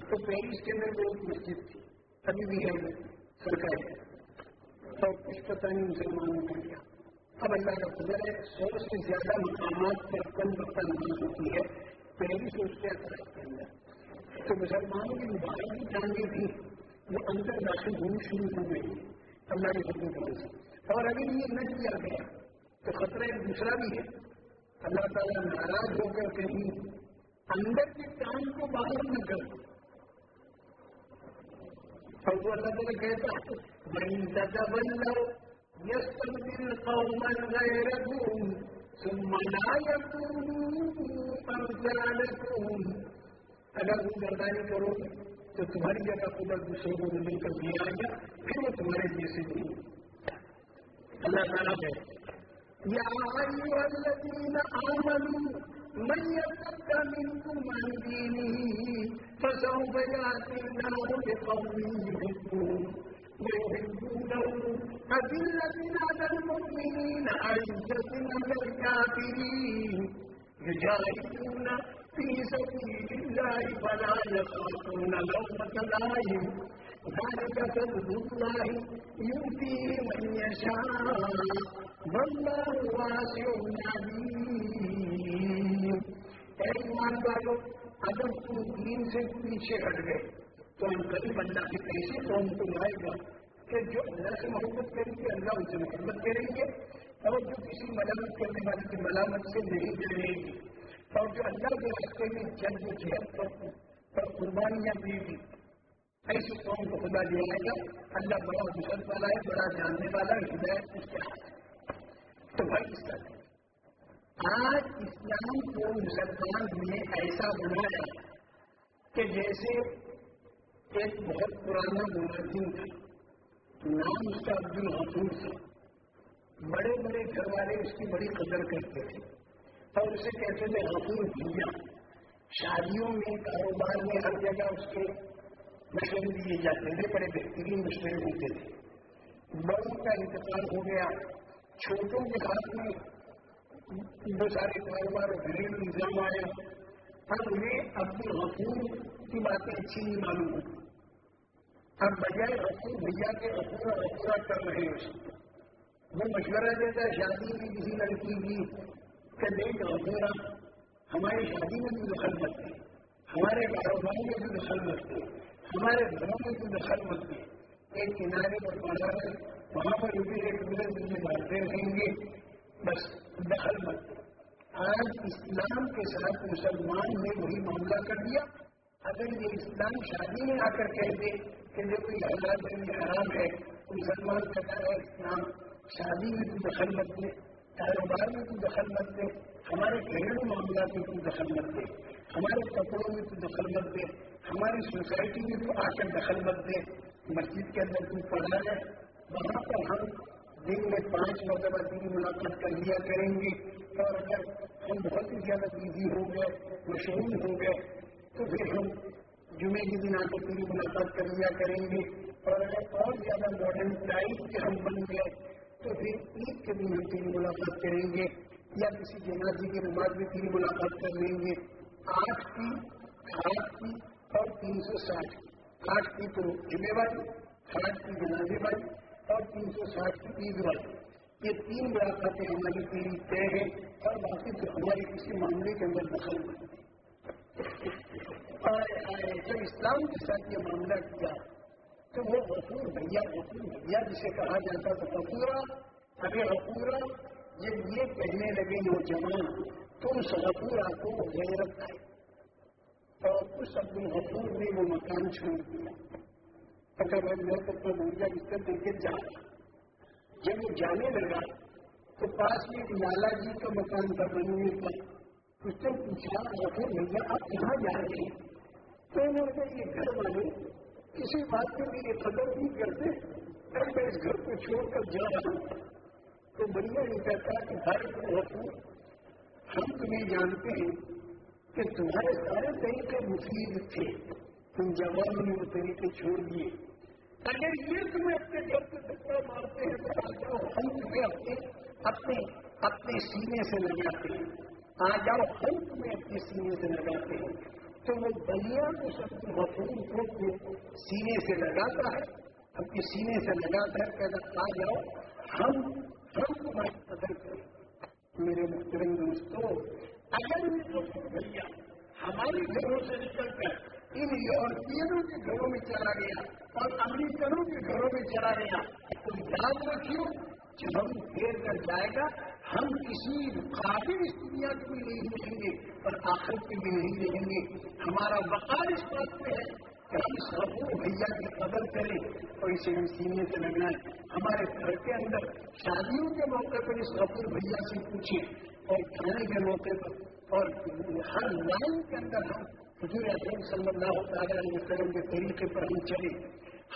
S2: تو پیرس کے اندر وہ مسجد تھی۔ ابھی بھی ہے سرکاری اور کچھ پتہ نہیں مسلمانوں نے کیا۔ اب اللہ کا خبر ہے، سو سے زیادہ مقامات پر کم وقت نماز ہوتی ہے۔ پیرس اس کے اثرات کے اندر۔ تو مسلمانوں کی مبارک جانگیں تھی، وہ اندر داخل ہونی شروع ہو گئی۔ اللہ کے حکم کی وجہ اور اگر یہ نہ کیا گیا تو خطرہ ایک دوسرا بھی ہے۔ اللہ تعالیٰ ناراض ہو کر کہیں اندر کے کام کو باہر نہ کر اور وہ اللہ تعالیٰ کہتا ہے بڑی دادا بن جاؤ یس تبدیل قوم غیرکم ثم لا يكونوا امثالكم اگر تم برداری کرو تو تمہاری جگہ خدا دوسروں کو مل کر دیا گیا، پھر وہ تمہارے جیسے نہیں۔ اللہ تعالیٰ ہے۔ یا الذین آمنوا، من يتق منكم عن دينه فسوف يأتي الله بقوم يحبون ويحبونه أذلة على المؤمنين عزة على الكافرين يجاهدون في سبيل الله فلا يخافون لومة لائم ذلك فضل الله يؤتيه من يشاء. والله واسع عليم. ایمان والو، اگر تم دین سے پیچھے ہٹ گئے، تو ہم کبھی بندہ کی ایسی قوم کو لائے گا کہ جو اللہ سے محبت کریں گے، اللہ ان سے محبت کریں گے؟ اور جو کسی ملامت کرنے والے کی ملامت سے نہیں ڈرے گی اور جو اللہ کے راستے میں جنگ جہد پر قربانیاں دی گی ایسی قوم کو خدا دیا گا اللہ بڑا مسلط والا ہے، بڑا جاننے والا ہے ہدایت اس کے ہاتھ تو بھائی اس طرح۔ آج اسلام کو مسلمان نے ایسا بنایا کہ جیسے ایک بہت پرانا ملازم تھا، نام اس کا عبد الحفور تھا۔ بڑے بڑے گھر والے اس کی بڑی قدر کرتے تھے۔ اور اسے کہتے تھے حقوق دنیا شادیوں میں، کاروبار میں، ہر جگہ اس کے مشورے دیے جاتے تھے بڑے بہترین مشورے ہوتے تھے۔ بڑوں کا انتقال ہو گیا۔ چھوٹوں کے ہاتھ میں بہت سارے کاروبار اور گھریلو نظام آیا۔ اب انہیں اپنے حقوق کی باتیں اچھی نہیں معلوم ہوتی۔ اب بجائے حقوق بھیا کے حقوق اور کر رہے ہیں۔ وہ مشورہ دیتا ہے، شادی میں کسی لڑکی کی کہ نہیں تو ہماری شادی میں بھی دخل مت ہمارے کاروبار میں بھی دخل مت ہمارے گھروں میں بھی دخل مت دے ایک کنارے پر پڑا ہے، وہاں پر بھی ایک دوسرے مجھے بانٹتے رہیں گے بس دخل مت آج اسلام کے ساتھ مسلمان نے وہی معاملہ کر دیا۔ اگر یہ اسلام شادی میں آ کر کہہ دے کہ جو کوئی حالات میں حرام ہے، مسلمان کہتا ہے اسلام شادی میں بھی دخل مت دے، کاروبار میں کوئی دخل مت دے، ہمارے گھریلو معاملات میں کوئی دخل مت دے، ہمارے کپڑوں میں کوئی دخل مت دے۔ ہماری سوسائٹی میں تو آ کر دخل مت دے مسجد کے اندر کوئی پڑھا ہے۔ وہاں پر ہم دن میں پانچ مرتبہ دن ملاقات کر لیا کریں گے۔ اور اگر ہم بہت ہی زیادہ بزی ہو گئے مشہور ہو گئے، تو پھر ہم جمعے کے دن آ کر پوری ملاقات کر لیا کریں گے۔ اور اگر اور زیادہ ماڈرن ٹائپ کے ہم بن گئے، تو پھر عید کے دن ہم تیری ملاقات کریں گے۔ یا کسی جنازی کی نماز میں تیری ملاقات کر لیں گے۔ آٹھ کی آٹھ کی اور تین سو ساٹھ آٹھ کی تو جمعے والی آٹھ کی جنازے والی، اور تین سو ساٹھ کی عید والی۔ یہ تین ملاقاتیں ہماری تیری طے ہیں اور باقی تو ہماری کسی معاملے کے اندر دخل اور جب اسلام کے ساتھ یہ معاملہ کیا، تو وہ غفور بھیا غفور بھیا جسے کہا جاتا تھا غفورا، ابھی غفورا جب یہ کہنے لگے نوجوان تو اس غفورا کو غیرت آئی اور اس عبد الغفور نے وہ مکان چھوڑ دیا۔ اگر میں میں تو اپنا مرجا بستر دے کے جا جب وہ جانے لگا، تو پاس میں ایک لالا جی کا مکان تھا بننے کا اس سے پوچھا، غفور بھیا آپ کہاں جا رہے ہیں؟ تو انہوں نے یہ گھر والے کسی بات کے لیے قدر نہیں کرتے، اگر میں اس گھر کو چھوڑ کر جا رہا ہوں تو بڑھیا نہیں کہتا کہ، بھائی رکھوں ہم تمہیں جانتے ہیں کہ تمہارے سارے طریقے مفید تھے، تم جوان نے وہ طریقے چھوڑ دیے۔ اگر یہ تمہیں اپنے گھر سے دکا مارتے ہیں تو آ جاؤ، ہم تمہیں اپنے اپنے اپنے سینے سے لگاتے ہیں۔ آ جاؤ، ہم تمہیں اپنے سینے سے لگاتے ہیں۔ تو وہ بلیا اس اپنے وفون کو سینے سے لگاتا ہے، اپنے سینے سے لگاتا ہے کہ اگر آ جاؤ، ہم ہم تمہاری قدر کریں۔ میرے محترم دوستوں اگر بھی بھیا ہمارے گھروں سے نکل کر ان یورپینوں کے گھروں میں چلا گیا اور امریکنوں کے گھروں میں چلا گیا، تو یاد رکھیو جب ہم پھیر کر جائے گا، ہم کسی قابل اس دنیا کو بھی نہیں رہیں گے اور آخر کی بھی نہیں رہیں گے۔ ہمارا وقار اس بات پہ ہے کہ ہم سب بھیا کی قدر کریں اور اسے ہم سینے سے لگائیں ہمارے گھر کے اندر شادیوں کے موقع پر اس غفور بھیا سے پوچھیں اور کھانے کے موقع پر اور ہر لائن کے اندر ہم حضور اعظم صلی اللہ تعالی علیہ وسلم کے طریقے پر ہم چلیں۔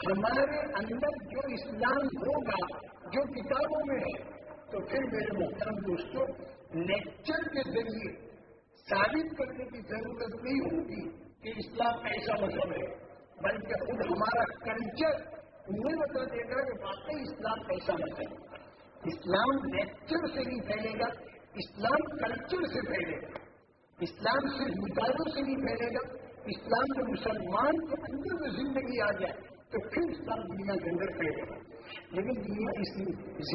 S2: ہمارے اندر جو اسلام ہوگا، جو کتابوں میں ہے، تو پھر میرے محترم دوستوں لیکچر کے ذریعے ثابت کرنے کی ضرورت نہیں ہوگی کہ اسلام ایسا مذہب ہے، بلکہ خود ہمارا کلچر انہیں بتا دے گا کہ واقعی اسلام ایسا مذہب ہے۔ اسلام لیکچر سے نہیں پھیلے گا اسلام کلچر سے پھیلے۔ گا اسلام صرف مداروں سے نہیں پھیلے گا، اسلام جو مسلمان کے اندر میں زندگی آ جائے، تو پھر اسلام دنیا کے اندر پھیلے گا۔ لیکن دنیا اس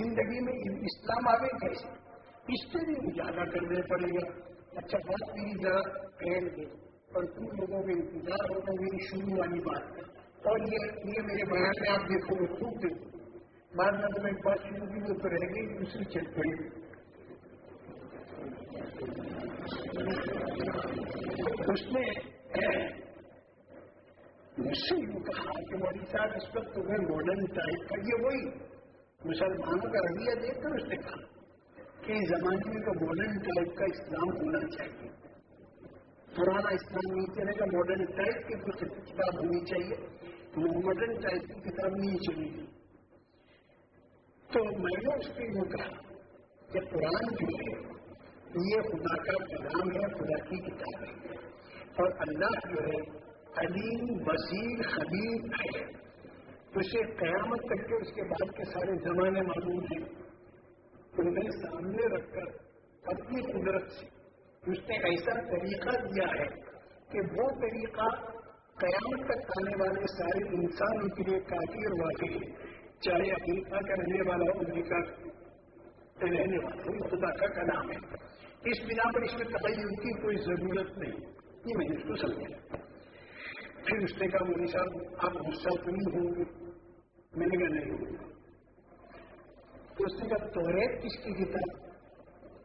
S2: زندگی میں اسلام آگے کیسے؟ اس سے بھی اجاگر کرنا پڑے گا اچھا بات میری ذرا پھیل گئی اور تم لوگوں میں انتظار ہوگا میری شروع والی بات اور یہ یہ میرے بیان میں آپ دیکھو گے خوب دیکھو بعد میں تمہیں بات شروع کی وہ تو رہ گئی، دوسری چل پڑی۔ اس میں مجھ سے یوں کہا کہ مودی صاحب اس وقت تمہیں ماڈرن ٹائپ کا یہ وہی مسلمانوں کا رویہ دیکھ کر اس نے کہا کہ اس زمانے میں تو ماڈرن ٹائپ کا اسلام ہونا چاہیے۔ پرانا اسلام نہیں چلے گا ماڈرن ٹائپ کی کچھ کتاب ہونی چاہیے۔ ماڈرن ٹائپ کی کتاب نہیں چلے گی۔ تو میں نے اس کے یہ کہا کہ قرآن جو ہے تو یہ خدا کا کلام ہے، خدا کی کتاب ہے۔ اور اللہ جو ہے، علیم بصیر خبیر ہے۔ اسے قیامت تک کے اس کے بعد کے سارے زمانے معلوم ہیں۔ انہیں سامنے رکھ کر اپنی قدرت سے۔ اس نے ایسا طریقہ دیا ہے کہ وہ طریقہ قیامت تک آنے والے سارے انسانوں کے لیے کافی اور واقعی ہے۔ چاہے افریقہ کا رہنے والا ہو امریکہ رہنے والا ہو خدا کا کلام ہے۔ اس بنا پر اس میں تبھی کی کوئی ضرورت نہیں۔ یہ میں اس کو سمجھا پھر اس نے کہا، مودی صاحب، آپ غصہ تو نہیں ہوں گے؟ میں نے کہا، نہیں ہوں تو اس نے کہا توریت کس کی کتاب؟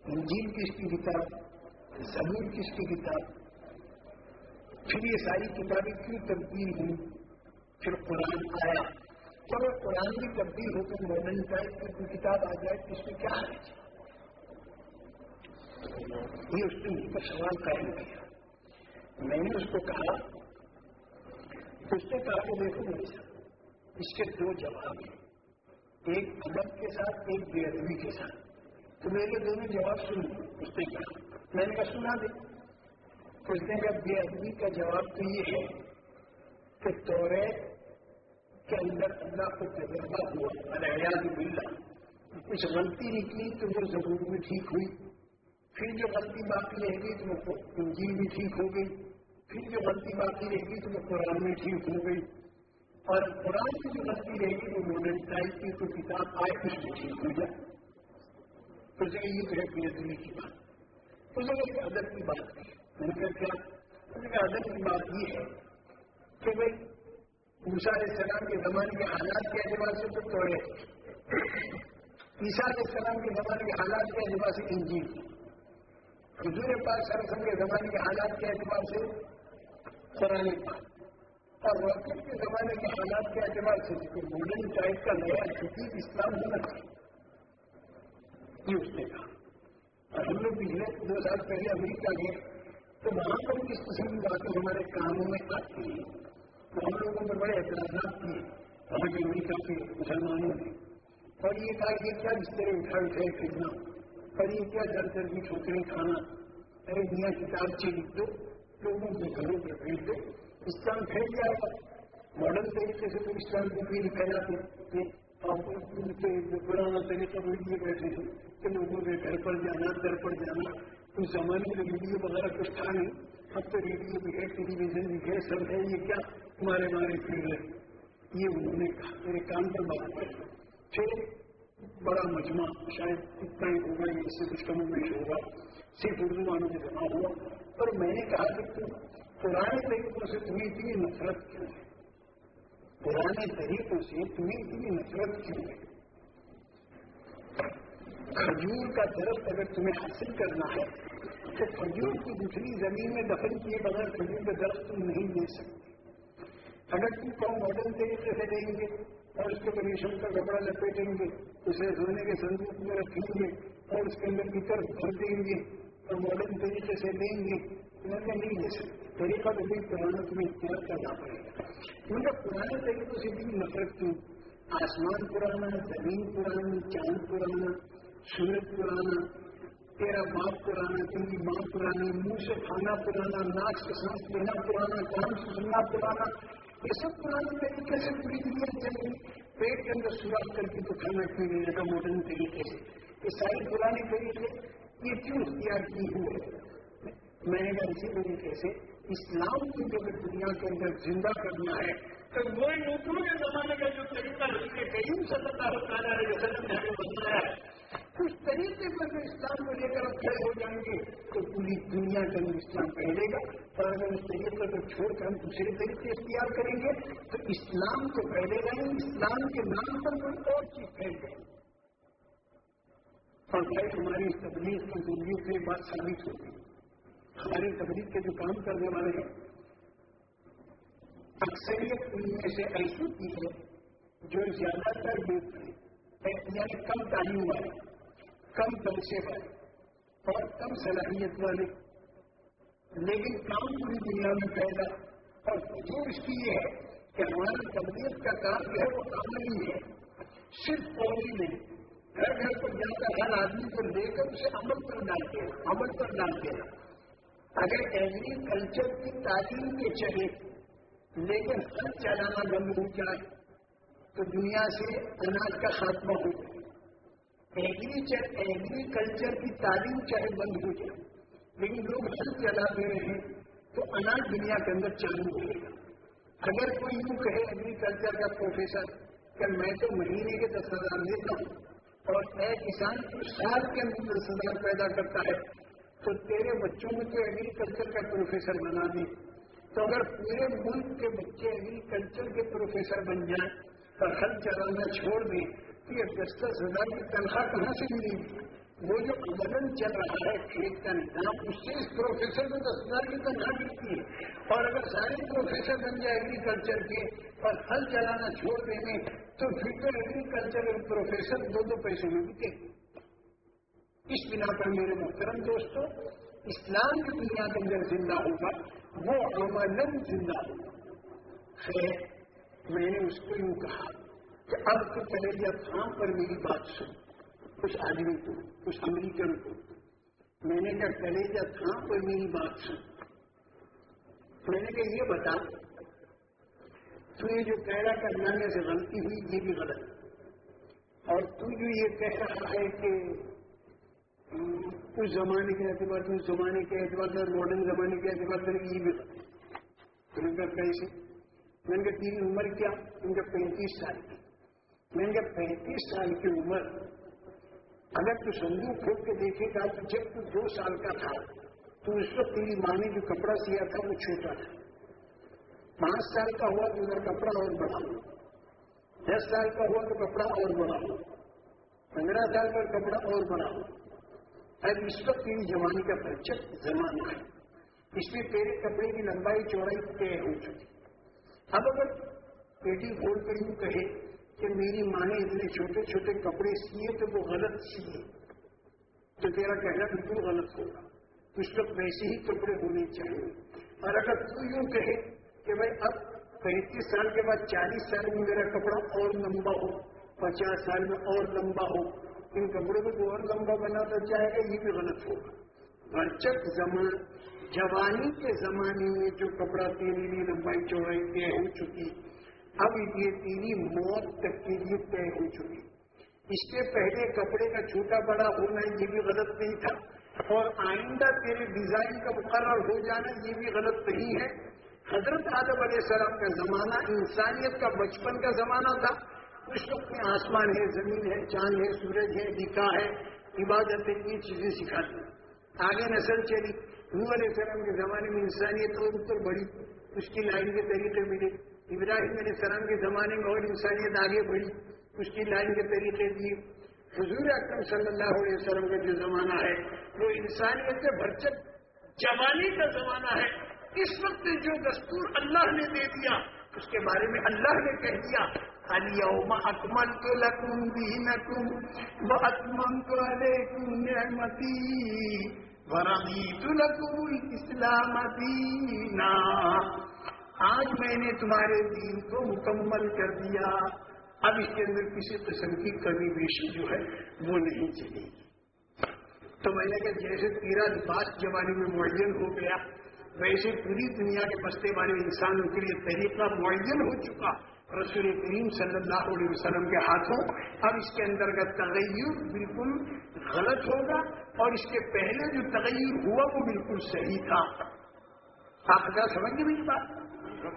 S2: انجیل کس کی کتاب؟ زمین کس کی کتاب؟ پھر یہ ساری کتابیں کیوں تبدیل ہوئی پھر قرآن آیا۔ تو قرآن بھی تبدیل ہو کر ماڈرن ٹائپ کی کتاب آ جائے تو اس میں کیا ہے؟ یہ اس نے مجھ پر سوال قائم کیا میں نے اس کو کہا، اس نے کہا کہ دیکھو اس کے دو جواب ہیں۔ ایک ادب کے ساتھ، ایک بے ادبی کے ساتھ۔ تو میرے دونوں جواب سن اس نے کہا، میں نے کہا، سنا دے۔ اس نے کہا، بے ادبی کا جواب تو یہ ہے کہ تورے کے اندر اللہ کو تجربہ ہوا۔ اریاض ملا کچھ غلطی نکلی تو وہ ضرور بھی ٹھیک ہوئی۔ پھر جو غلطی باقی رہ گئی تو وہ انجیل بھی ٹھیک ہو گئی۔ پھر جو غلطی باقی رہے گی تو وہ قرآن میں ٹھیک ہو گئی۔ اور قرآن کی جو غلطی رہے گی وہ ماڈرن ٹائپ کی کوئی کتاب آئے اس میں ٹھیک ہو جائے تو جگہ یہ جو ہے بے دلی کی بات۔ اس جگہ ایک ادب کی بات کی میں نے کہا، کیا؟ اس جگہ ادب کی بات یہ ہے کہ بھائی علیہ السلام کے زمانے کے حالات کے اعتبار سے تو توڑے عیسیٰ علیہ السلام کے زمانے کے حالات کے اعتبار سے انجیل۔ حضور پاک سرسم کے زمانے کے حالات کے اعتبار سے، قرآن پاک اور وقت کے زمانے کے حالات کے اعتبار سے ماڈرن ٹائپ کا نیا جدید اسلام ہونا چاہیے۔ اس نے کہا۔ اور ہم لوگ پچھلے دو سال پہلے امریکہ گئے، تو وہاں پر کس قسم کی باتیں ہمارے کاموں میں آتی ہیں؟ تو ہم لوگوں نے بڑے اعتراضات کیے۔ وہاں کے امریکہ کے مسلمانوں نے۔ اور یہ کہا کہ کیا جس طرح اٹھا اٹھائے پھرنا اور یہ کیا در در کی ٹھوکریں کھانا ارے دیا کتاب سے لکھ دو، لوگوں کے گھروں پہ بھیج دو، اسلام پھیل جائے گا۔ ماڈرن طریقے سے تو اسلام کو بھی لکھا جاتے پرانا طریقہ وہ یہ بیٹھے تھے کہ لوگوں کے گھر پر جانا گھر پر جانا۔ اس زمانے میں ریڈیو وغیرہ کچھ تھا نہیں۔ اب تو ریڈیو بھی ہے ٹیلی ویژن بھی ہے، سب ہے۔ یہ کیا تمہارے ہمارے پھر رہے یہ انہوں نے کہا۔ میرے کام پر بات کر پھر بڑا مجمع، شاید اتنا ہی ہوگا یہ اس سے کچھ کم میں ہوگا۔ صرف اردو والوں میں جمع ہوا۔ اور میں نے کہا کہ تم پرانے طریقوں سے تمہیں اتنی نفرت کیوں ہے؟ پرانے طریقوں سے تمہیں اتنی نفرت کیوں ہے؟ کھجور کا درخت اگر تمہیں حاصل کرنا ہے، تو کھجور کی دوسری زمین میں دفن کیے بغیر کھجور کا درخت تم نہیں لے سکتے۔ اگر تم کو ماڈرن طریقے سے لیں گے اور اس کے ریشم کا کپڑا لپیٹیں گے، اسے سونے کے سندوق میں رکھیں گے اور اس کے اندر کی طرف بھر دیں گے اور ماڈرن طریقے سے لیں گے۔ میں نہیں لے سکتے طریقہ تو بھی پرانا تمہیں اختیار کرنا پڑے گا۔ کیونکہ پرانے طریقوں سے بھی نفرت کیوں آسمان پرانا، زمین پرانی چاند پرانا، سورج پرانا، تیرا باپ پرانا، تیری ماں پرانی منہ سے کھانا پرانا ناچ کے سانس لینا پرانا کام سے سننا پرانا یہ سب پرانے طریقے سے پوری دنیا چل رہی پیٹ کے اندر سوراخ کر کے تو کھانا پینے لگا ماڈرن طریقے سے۔ یہ سارے پرانے طریقے یہ کیوں اختیار کی ہوئے میں نے کہا اسی طریقے سے اسلام کو جو دنیا کے اندر زندہ کرنا ہے، تو وہ نوکروں کے زمانے کا جو طریقہ رکھ کے کئی سطح ہوتا ہے بنایا ہے۔ اس طریقے پر جو اسلام کو لے کر ہم کھڑے ہو جائیں گے؟ تو پوری دنیا کے اندر اسلام پہلے گا اور اگر اس طریقے کو چھوڑ کر ہم دوسرے طریقے اختیار کریں گے، تو اسلام کو پہلے گا اسلام کے نام پر کوئی اور چیز پھیل گئی اور بھائی ہماری تبلیغ کی زندگی سے بات ثابت ہوگی ہماری تبلیغ کے جو کام کرنے والے ہیں، اکثریت ان میں سے ایسی کی ہے جو زیادہ تر لوگ ہیں۔ یعنی کم تعلیم والے، کم پیسے والے اور کم صلاحیت والے۔ لیکن کام پوری دنیا میں پیدا۔ اور جو اس کی یہ ہے کہ ہماری تبدیل کا کام جو ہے وہ کام نہیں ہے۔ صرف پوری نہیں، گھر گھر پر جا کر ہر آدمی کو لے کر اسے عمل پر ڈالتے ہیں، عمل پر ڈالتے ہیں۔ اگر ایگریکلچر کی تعلیم کے چلے، لیکن ہر چلانا بند ہو جائے۔ تو دنیا سے اناج کا خاتمہ ہو جائے ایگریکلچر کی تعلیم چاہے بند ہو جائے، لیکن لوگ ہل چلا دے رہے ہیں، تو اناج دنیا کے اندر چالو ہوئے گا اگر کوئی یوں کہے ایگریکلچر کا پروفیسر کہ میں تو مہینے کے دس ہزار لیتا ہوں، اور اے کسان سال کے اندر دس ہزار پیدا کرتا ہے، تو تیرے بچوں میں تو ایگریکلچر کا پروفیسر بنا دیں تو اگر پورے ملک کے بچے ایگریکلچر کے پروفیسر بن جائیں اور ہل چلانا چھوڑ دیں یہ دس دس ہزار کی تنخواہ کہاں سے ملے گی وہ جو امدن چل رہا ہے کھیت کا نظام اس سے اس پروفیسر کو دس ہزار کی تنخواہ ملتی ہے۔ اور اگر سارے پروفیسر بن جائے ایگریکلچر کے اور ہل چلانا چھوڑ دیں گے، تو پھر تو ایگریکلچر پروفیسر دو دو پیسے میں بکے اس بنا پر میرے محترم دوستوں اسلام کی دنیا کے اندر زندہ ہوگا، وہ امن زندہ ہوگا۔ خیر۔ میں نے اس کو یوں کہا کہ اب تو چلے گیا تھام پر میری بات سن۔ کچھ آدمی کو، کچھ امریکن کو۔ میں نے کہا چلے گیا تھام پر میری بات سن۔ میں نے کہا یہ بتا، تو یہ جو کہہ رہا کرنے سے غلطی ہوئی، یہ بھی غلط۔ اور تو جو یہ کہہ رہا ہے کہ اس زمانے کے اعتبار سے، اس زمانے کے اعتبار سے ماڈرن زمانے کے اعتبار سے، یہ بھی غلط۔ کیسے؟ میں نے کہا، تیری عمر کیا؟ ان کا پینتیس سال کی۔ میں نے کہا، پینتیس سال کی عمر۔ اگر تو صندوق کھول کے دیکھے گا تو جب تو دو سال کا تھا، تو اس وقت تیری ماں نے جو کپڑا سیا تھا، وہ چھوٹا تھا۔ پانچ سال کا ہوا تو ادھر کپڑا اور بڑھا۔ ہو دس سال کا ہوا تو کپڑا اور بڑھا۔ ہو پندرہ سال کا کپڑا اور بڑھا۔ ہو اس وقت تیری جوانی کا پرچت زمانہ ہے۔ اس میں تیرے کپڑے کی لمبائی چوڑائی طے ہو چکی۔ اب اگر پیٹی کھول کر یوں کہے کہ میری ماں نے اتنے چھوٹے چھوٹے کپڑے سیے تو وہ غلط سیے، تو تیرا کہنا بالکل غلط ہوگا؟ اس وقت ویسے ہی کپڑے ہونے چاہیے۔ اور اگر تو یوں کہے کہ بھائی اب پینتیس سال کے بعد چالیس سال میں میرا کپڑا اور لمبا ہو، پچاس سال میں اور لمبا ہو، ان کپڑوں کو اور لمبا بنانا چاہے گا، یہ بھی غلط ہوگا۔ برچک زمان جوانی کے زمانے میں جو کپڑا تیری لیے لمبائی چوڑائی طے ہو چکی، اب یہ تیری موت تک کے لیے طے ہو چکی۔ اس کے پہلے کپڑے کا چھوٹا بڑا ہونا یہ بھی غلط نہیں تھا، اور آئندہ تیرے ڈیزائن کا مقرر ہو جانا یہ بھی غلط نہیں ہے۔ حضرت آدم علیہ السلام کا زمانہ انسانیت کا بچپن کا زمانہ تھا۔ اس وقت میں آسمان ہے، زمین ہے، چاند ہے، سورج ہے نکاح ہے عبادت ہے یہ چیزیں سکھاتی آگے نسل چلی۔ نور علیہ السلام کے زمانے میں انسانیت اور اوپر بڑی اس کی لائن کے طریقے ملے۔ ابراہیم علیہ السلام کے زمانے میں اور انسانیت آگے بڑھی اس کی لائن کے طریقے دیے۔ حضور اکرم صلی اللہ علیہ وسلم کا جو زمانہ ہے، وہ انسانیت سے بھرچک جوانی کا زمانہ ہے۔ اس وقت جو دستور اللہ نے دے دیا، اس کے بارے میں اللہ نے کہہ دیا، اليوم اکمل تو لکم دینکم و اکمل تو علیکم نعمتی ورحمت لکم الاسلام دینا۔ آج میں نے تمہارے دین کو مکمل کر دیا۔ اب اس کے اندر کسی قسم کی کمی بیشی جو ہے وہ نہیں چلے گی تو میں نے کہا جیسے تیرا لباس زمانے میں معین ہو گیا، ویسے پوری دنیا کے بستے والے انسانوں کے لیے طریقہ معین ہو چکا۔ رسول کریم صلی اللہ علیہ وسلم کے ہاتھوں اب اس کے اندر کا تغیر بالکل غلط ہوگا اور اس کے پہلے جو تغیر ہوا وہ بالکل صحیح تھا۔ آپ کیا سمجھ گئے میری بات؟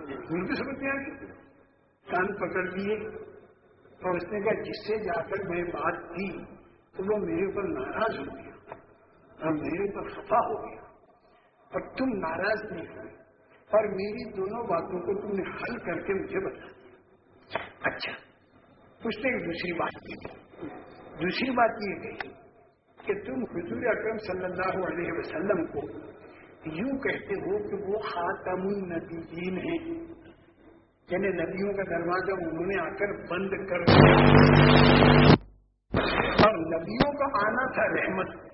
S2: بالکل سمجھتے ہیں کان پکڑ دیے اور اس نے کہا، جس سے جا کر میں بات کی تو وہ میرے اوپر ناراض ہو گیا اور میرے اوپر خفا ہو گیا اور تم ناراض نہیں ہوئے اور میری دونوں باتوں کو تم نے حل کر کے مجھے بتایا۔ اچھا اس نے دوسری بات کی دوسری بات یہ کہی کہ تم حضور اکرم صلی اللہ علیہ وسلم کو یوں کہتے ہو کہ وہ خاتم النبیین ہیں۔ یعنی نبیوں کا دروازہ انہوں نے آ کر بند کر دیا۔ اور نبیوں کا آنا تھا رحمت۔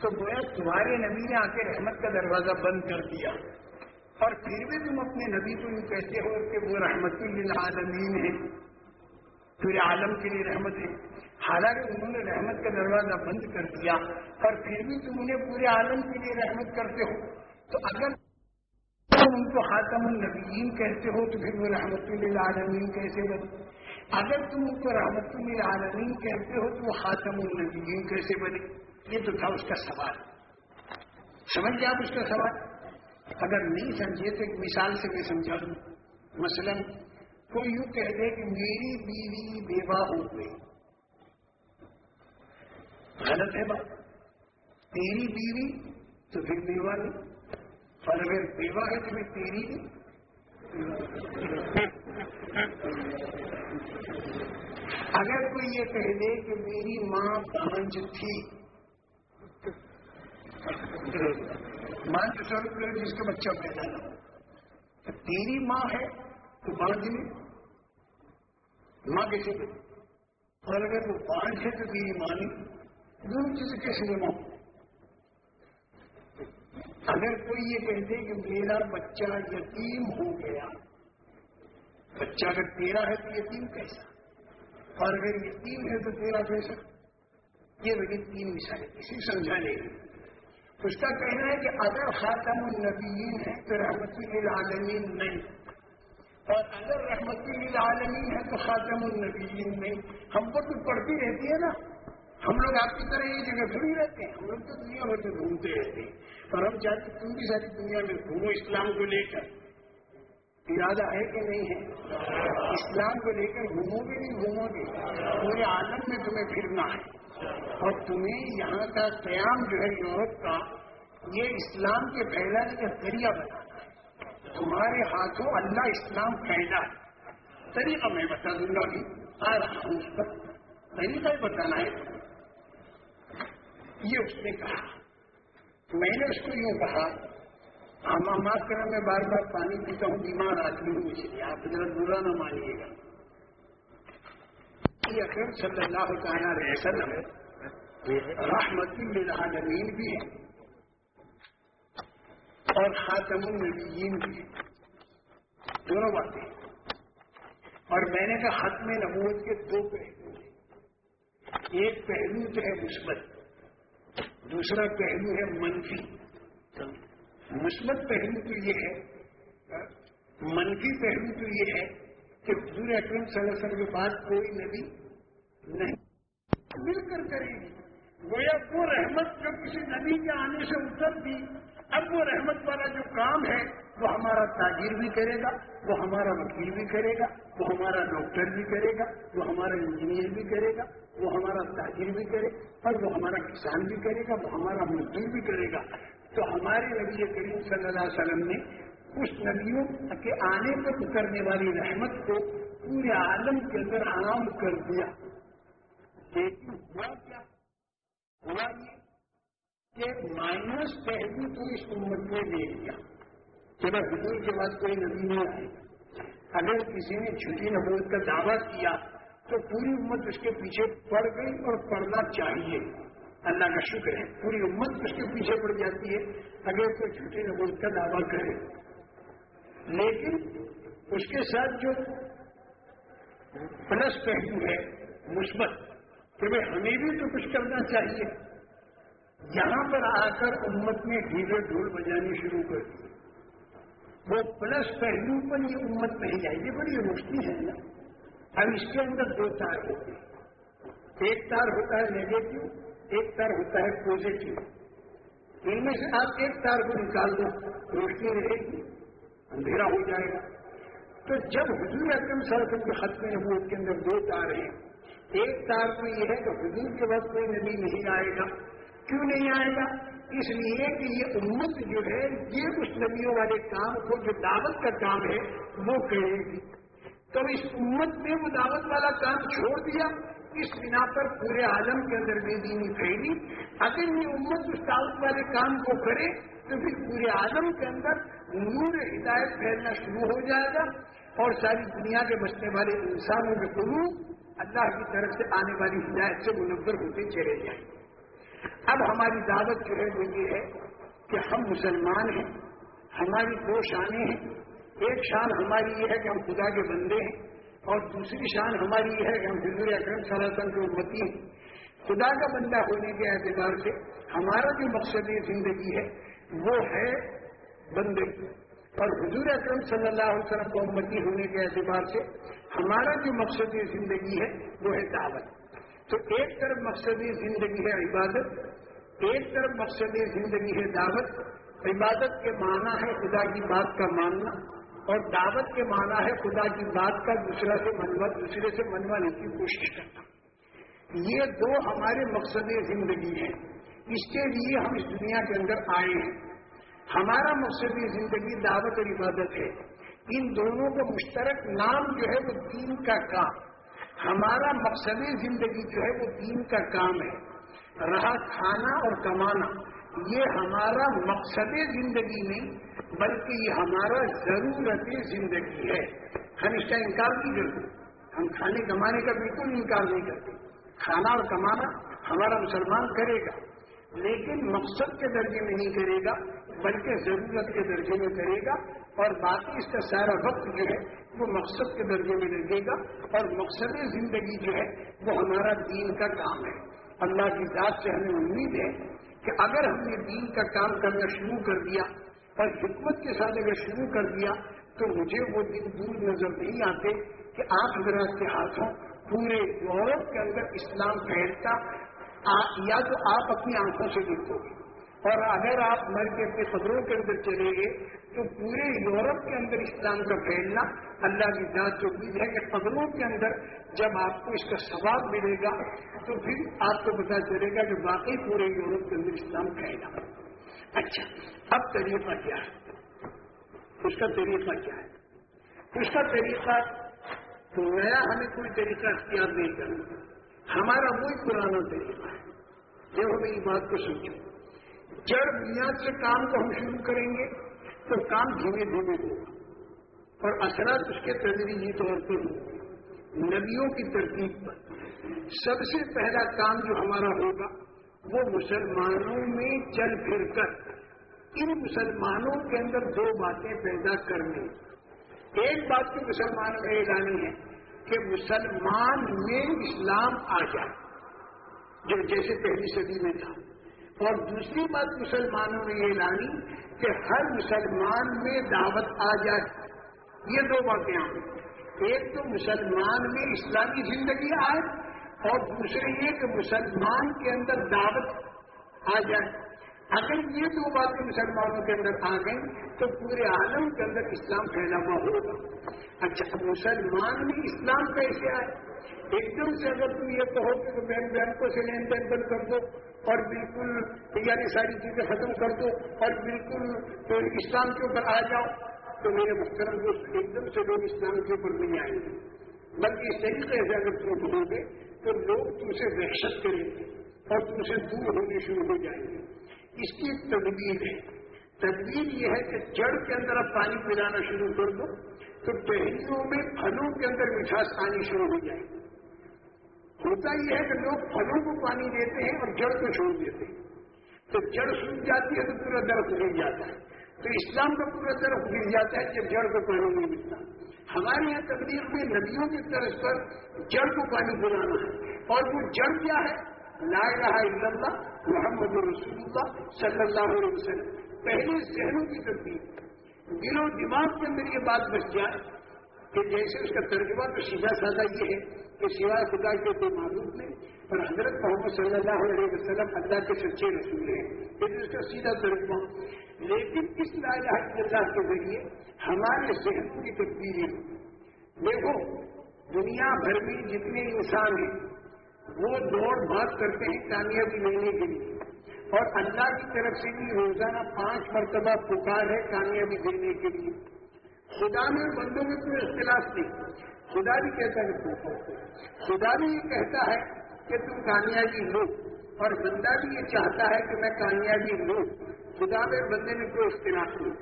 S2: تو گویا تمہارے نبی نے آ کے رحمت کا دروازہ بند کر دیا۔ اور پھر بھی تم اپنے نبی کو یوں کہتے ہو کہ وہ رحمت للعالمین ہے۔ پورے عالم کے لیے رحمت ہے۔ حالانکہ انہوں نے رحمت کا دروازہ بند کر دیا اور پھر بھی تم انہیں پورے عالم کے لیے رحمت کرتے ہو۔ تو اگر تم ان کو خاتم النبیین کہتے ہو تو پھر وہ رحمت للعالمین کیسے بنے؟ اگر تم ان کو رحمت للعالمین کہتے ہو تو وہ خاتم النبیین کیسے بنے؟ یہ تو تھا اس کا سوال۔ سمجھ گیا آپ اس کا سوال؟ اگر نہیں سمجھے تو ایک مثال سے میں سمجھا دوں۔ مثلا، کوئی یوں کہہ دے کہ میری بیوی بیوہ ہو گئی۔ غلط ہے بات۔ تیری بیوی تو پھر بیوہ نہیں۔ اور اگر بیوہ ہے تو میں تیری اگر کوئی یہ کہہ دے کہ میری ماں پانچ تھی۔ ماں تو سو روپئے جس کا بچہ پیدا نہ تو تیری ماں ہے تو پانچ میں ماں کیسے دے اور اگر وہ پانچ ہے تو تیری ماں نہیں۔ دونوں چیزیں کیسے دونوں اگر کوئی یہ کہتے کہ میرا بچہ یتیم ہو گیا، بچہ اگر تیرا ہے تو یتیم کیسا؟ اور اگر یتیم ہے تو تیرا کیسا؟ یہ میری تین مثالیں، کسی سمجھا لے اس کا کہنا ہے کہ اگر خاتم النبیین ہے تو رحمت العالمین نہیں۔ اور اگر رحمت العالمین ہے تو خاتم النبیین نہیں۔ ہم کو تو پڑھتی رہتی ہے نا۔ ہم لوگ آپ کی طرح یہ جگہ تھوڑی رہتے ہیں۔ ہم لوگ تو دنیا بھر سے گھومتے رہتے ہیں۔ اور ہم چاہتے تم بھی ساری دنیا میں گھومو اسلام کو لے کر۔ ارادہ ہے کہ نہیں ہے؟ اسلام کو لے کر گھومو گے نہیں گھومو گے؟ پورے عالم میں تمہیں پھرنا ہے۔ اور تمہیں یہاں کا قیام جو ہے یورپ کا، یہ اسلام کے پھیلانے کا ذریعہ بتانا ہے۔ تمہارے ہاتھوں اللہ اسلام پھیلا طریقہ میں بتا دوں گا آ رہا ہوں اس پر طریقہ ہی بتانا ہے۔ یہ اس نے کہا۔ میں نے اس کو یوں کہا ہم معاف کریں میں بار بار پانی پیتا ہوں، بیمار آدمی ہوں اس لیے آپ ذرا برا نہ مانیے گا۔ اکرم صلی اللہ تعالیٰ علیہ وسلم رحمت للعالمین بھی ہے اور خاتم النبیین بھی ہے دونوں باتیں اور میں نے کہا ختم نبوت کے دو پہلو ہیں۔ ایک پہلو جو ہے مثبت، دوسرا پہلو ہے منفی۔ مثبت پہلو تو یہ ہے، منفی پہلو تو یہ ہے کہ حضور اکرم صلی اللہ علیہ وسلم کے بعد کوئی نبی نہیں۔ مل کر کرے گی گویا وہ رحمت جو کسی نبی کے آنے سے اتر دی اب وہ رحمت والا جو کام ہے، وہ ہمارا تاجر بھی کرے گا، وہ ہمارا وکیل بھی کرے گا، وہ ہمارا ڈاکٹر بھی کرے گا، وہ ہمارا انجینئر بھی کرے گا، وہ ہمارا تاجر بھی کرے، اور وہ ہمارا کسان بھی کرے گا، وہ ہمارا مزدور بھی کرے گا۔ تو ہمارے نبی کریم صلی اللہ علیہ وسلم نے اس نبیوں کے آنے پر اترنے والی رحمت کو پورے عالم کے اندر عام کر دیا۔ لیکن ہوا کیا؟ ہوا یہ کہ مائنس پہلو تو اس امت نے لے لیا۔ کہ بس حضور کے بعد کوئی نبی نہیں آئے اگر کسی نے چھٹی نبوت کا دعویٰ کیا، تو پوری امت اس کے پیچھے پڑ گئی اور پڑنا چاہیے۔ اللہ کا شکر ہے، پوری امت اس کے پیچھے پڑ جاتی ہے۔ اگر کوئی چھٹی نبوت کا دعویٰ کرے لیکن اس کے ساتھ جو پلس پہلو ہے، مثبت، کہ بھائی ہمیں بھی تو کچھ کرنا چاہیے۔ یہاں پر آ کر امت نے ڈھیلے ڈھول بجانی شروع کر دی۔ وہ پلس پہلو پر یہ امت نہیں آئی یہ بڑی روشنی ہے نا۔ اب اس کے اندر دو تار ہوتے ہیں۔ ایک تار ہوتا ہے نیگیٹو ایک تار ہوتا ہے پوزیٹو ان میں سے آپ ایک تار کو نکال دو روشنی رہے گی۔ اندھیرا ہو جائے گا۔ تو جب حضور اکرم سرکم کے خط میں نبوت کے اندر دو تار ہیں۔ ایک تار تو یہ ہے کہ حضور کے وقت کوئی نبی نہیں آئے گا۔ کیوں نہیں آئے گا؟ اس لیے کہ یہ امت جو ہے، یہ اس نبیوں والے کام کو، جو دعوت کا کام ہے، وہ کرے گی۔ تو اس امت نے وہ دعوت والا کام چھوڑ دیا۔ اس بنا پر پورے عالم کے اندر بے دینی پھیلی۔ اگر یہ امت اس دعوت والے کام کو کرے، تو پھر پورے عالم کے اندر نور ہدایت پھیلنا شروع ہو جائے گا اور ساری دنیا کے بچنے والے انسانوں کے قلوب اللہ کی طرف سے آنے والی ہدایت سے منور ہوتے چلے جائیں۔ گے اب ہماری دعوت جو ہے وہ یہ ہے کہ ہم مسلمان ہیں، ہماری دو شانیں ہیں۔ ایک شان ہماری یہ ہے کہ ہم خدا کے بندے ہیں اور دوسری شان ہماری یہ ہے کہ ہم حضور اکرم صلی اللہ علیہ وسلم کے امتی ہیں۔ خدا کا بندہ ہونے کے اعتبار سے ہمارا جو مقصد زندگی ہے وہ ہے بندگی اور حضور اکرم صلی اللہ علیہ وسلم کو امتی ہونے کے اعتبار سے ہمارا جو مقصد زندگی ہے، وہ ہے دعوت۔ تو ایک طرف مقصدی زندگی ہے عبادت، ایک طرف مقصدی زندگی ہے دعوت۔ عبادت کے معنی ہے خدا کی بات کا ماننا اور دعوت کے معنی ہے خدا کی بات کا دوسرا سے منوا، دوسرے سے منوانے کی کوشش کرنا۔ یہ دو ہمارے مقصد زندگی ہیں۔ اس کے لیے ہم اس دنیا کے اندر آئے ہیں۔ ہمارا مقصدی زندگی، دعوت اور عبادت ہے۔ ان دونوں کا مشترک نام جو ہے وہ دین کا کام۔ ہمارا مقصد زندگی جو ہے وہ دین کا کام ہے۔ رہا کھانا اور کمانا، یہ ہمارا مقصد زندگی نہیں، بلکہ یہ ہمارا ضرورت زندگی ہے۔ ہم اس کا انکار نہیں کرتے ہم کھانے کمانے کا بالکل انکار نہیں کرتے۔ کھانا اور کمانا ہمارا مسلمان کرے گا، لیکن مقصد کے درجے میں نہیں کرے گا۔ بلکہ ضرورت کے درجے میں کرے گا اور باقی اس کا سارا وقت جو ہے وہ مقصد کے درجے میں لگے گا اور مقصد زندگی جو ہے وہ ہمارا دین کا کام ہے۔ اللہ کی ذات سے ہمیں امید ہے کہ اگر ہم نے دین کا کام کرنا شروع کر دیا اور حکمت کے ساتھ اگر شروع کر دیا تو مجھے وہ دن دور نظر نہیں آتے کہ آپ حضرات کے ہاتھوں پورے یورپ کے اندر اسلام پھیلتا یا تو آپ اپنی آنکھوں سے دیکھو گے۔ اور اگر آپ مر کے اپنے خبروں کے اندر چلے گئے، تو پورے یورپ کے اندر اسلام کا پھیلنا اللہ کی ذات جو بھی ہے کہ قدموں کے اندر جب آپ کو اس کا ثواب ملے گا، تو پھر آپ کو پتا چلے گا کہ باقی پورے یورپ کے اندر اسلام پھیلا۔ اچھا اب طریقہ کیا ہے؟ اس کا طریقہ کیا ہے؟ اس کا طریقہ تو نیا ہمیں کوئی طریقہ اختیار نہیں کرنا۔ ہمارا وہی پرانا طریقہ ہے۔ جب ہمیں یہ بات کو سوچو جڑ بنیاد سے کام کو ہم شروع کریں گے تو کام دھیمے دھیمے ہوگا۔ اور اثرات اس کے تدریجی طور پر ہوں نبیوں کی ترتیب پر۔ سب سے پہلا کام جو ہمارا ہوگا وہ مسلمانوں میں چل پھر کر۔ ان مسلمانوں کے اندر دو باتیں پیدا کرنے ایک بات تو مسلمانوں میں اعلانی ہے کہ مسلمان میں اسلام آ جائے۔ جو جیسے پہلی صدی میں تھا۔ اور دوسری بات مسلمانوں میں یہ لانی کہ ہر مسلمان میں دعوت آ جائے یہ دو باتیں ایک تو مسلمان میں اسلامی زندگی آئے اور دوسرے یہ کہ مسلمان کے اندر دعوت آ جائے۔ اگر یہ دو باتیں مسلمانوں کے اندر آ گئی تو پورے عالم کے اندر اسلام پھیلا ہوا ہوگا۔ اچھا مسلمان میں اسلام کیسے آئے؟ ایک دم سے اگر تم یہ کہو کہ بینکوں سے لین دین بند کر دو۔ اور بالکل یعنی ساری چیزیں ختم کر دو اور بالکل اسلام کے اوپر آ جاؤ۔ تو میرے محترم دوست، ایک دم سے لوگ اسلام کے اوپر نہیں آئیں گے۔ بلکہ اس طریقے سے اگر تم کہو گے، تو لوگ تم سے وحشت کریں گے اور تم سے دور ہونے شروع ہو جائیں گے۔ اس کی ایک تدبیر ہے۔ تدبیر یہ ہے کہ جڑ کے اندر اب پانی پلانا شروع کر دو، تو ٹہنیوں میں پھلوں کے اندر مٹھاس آنی شروع ہو جائے گی۔ ہوتا یہ ہے کہ لوگ پھلوں کو پانی دیتے ہیں اور جڑ کو چھوڑ دیتے ہیں۔ تو جڑ سوکھ جاتی ہے تو پورا درخت گر جاتا ہے۔ تو اسلام کا پورا درخت گر جاتا ہے جب جڑ کو پانی نہیں ملتا۔ ہمارے یہاں تقریر میں ندیوں کی طرز پر جڑ کو پانی پلانا ہے۔ اور وہ جڑ کیا ہے؟ لا الہ الا اللہ، محمد رسول اللہ صلی اللہ علیہ وسلم۔ پہلے ذہنوں کی تبدیل دل و دماغ کے اندر یہ بات بچ جائے کہ جیسے اس کا ترجمہ تو سیدھا سادہ یہ ہے۔ کہ سوائے خدا کے کوئی معلوم نہیں اور حضرت محمد صلی اللہ علیہ وسلم اللہ کے سچے رسول ہیں۔ یہ اس کا سیدھا ترجمہ لیکن اس لا الہ الا اللہ کے ذریعے ہمارے ذہنوں کی تبدیلی دیکھو، دنیا بھر میں جتنے انسان ہیں، وہ دوڑ بھاگ کرتے ہیں کامیابی لینے کے لیے۔ اور اللہ کی طرف سے بھی روزانہ پانچ مرتبہ پکار ہے کامیابی دینے کے لیے۔ خدا میں بندوں میں کوئی اختلاف نہیں۔ خدا بھی کہتا ہے خدا بھی یہ کہتا ہے کہ تم کامیابی لو اور بندہ بھی یہ چاہتا ہے کہ میں کامیابی لوں۔ خدا میں بندے میں کوئی اختلاف نہیں۔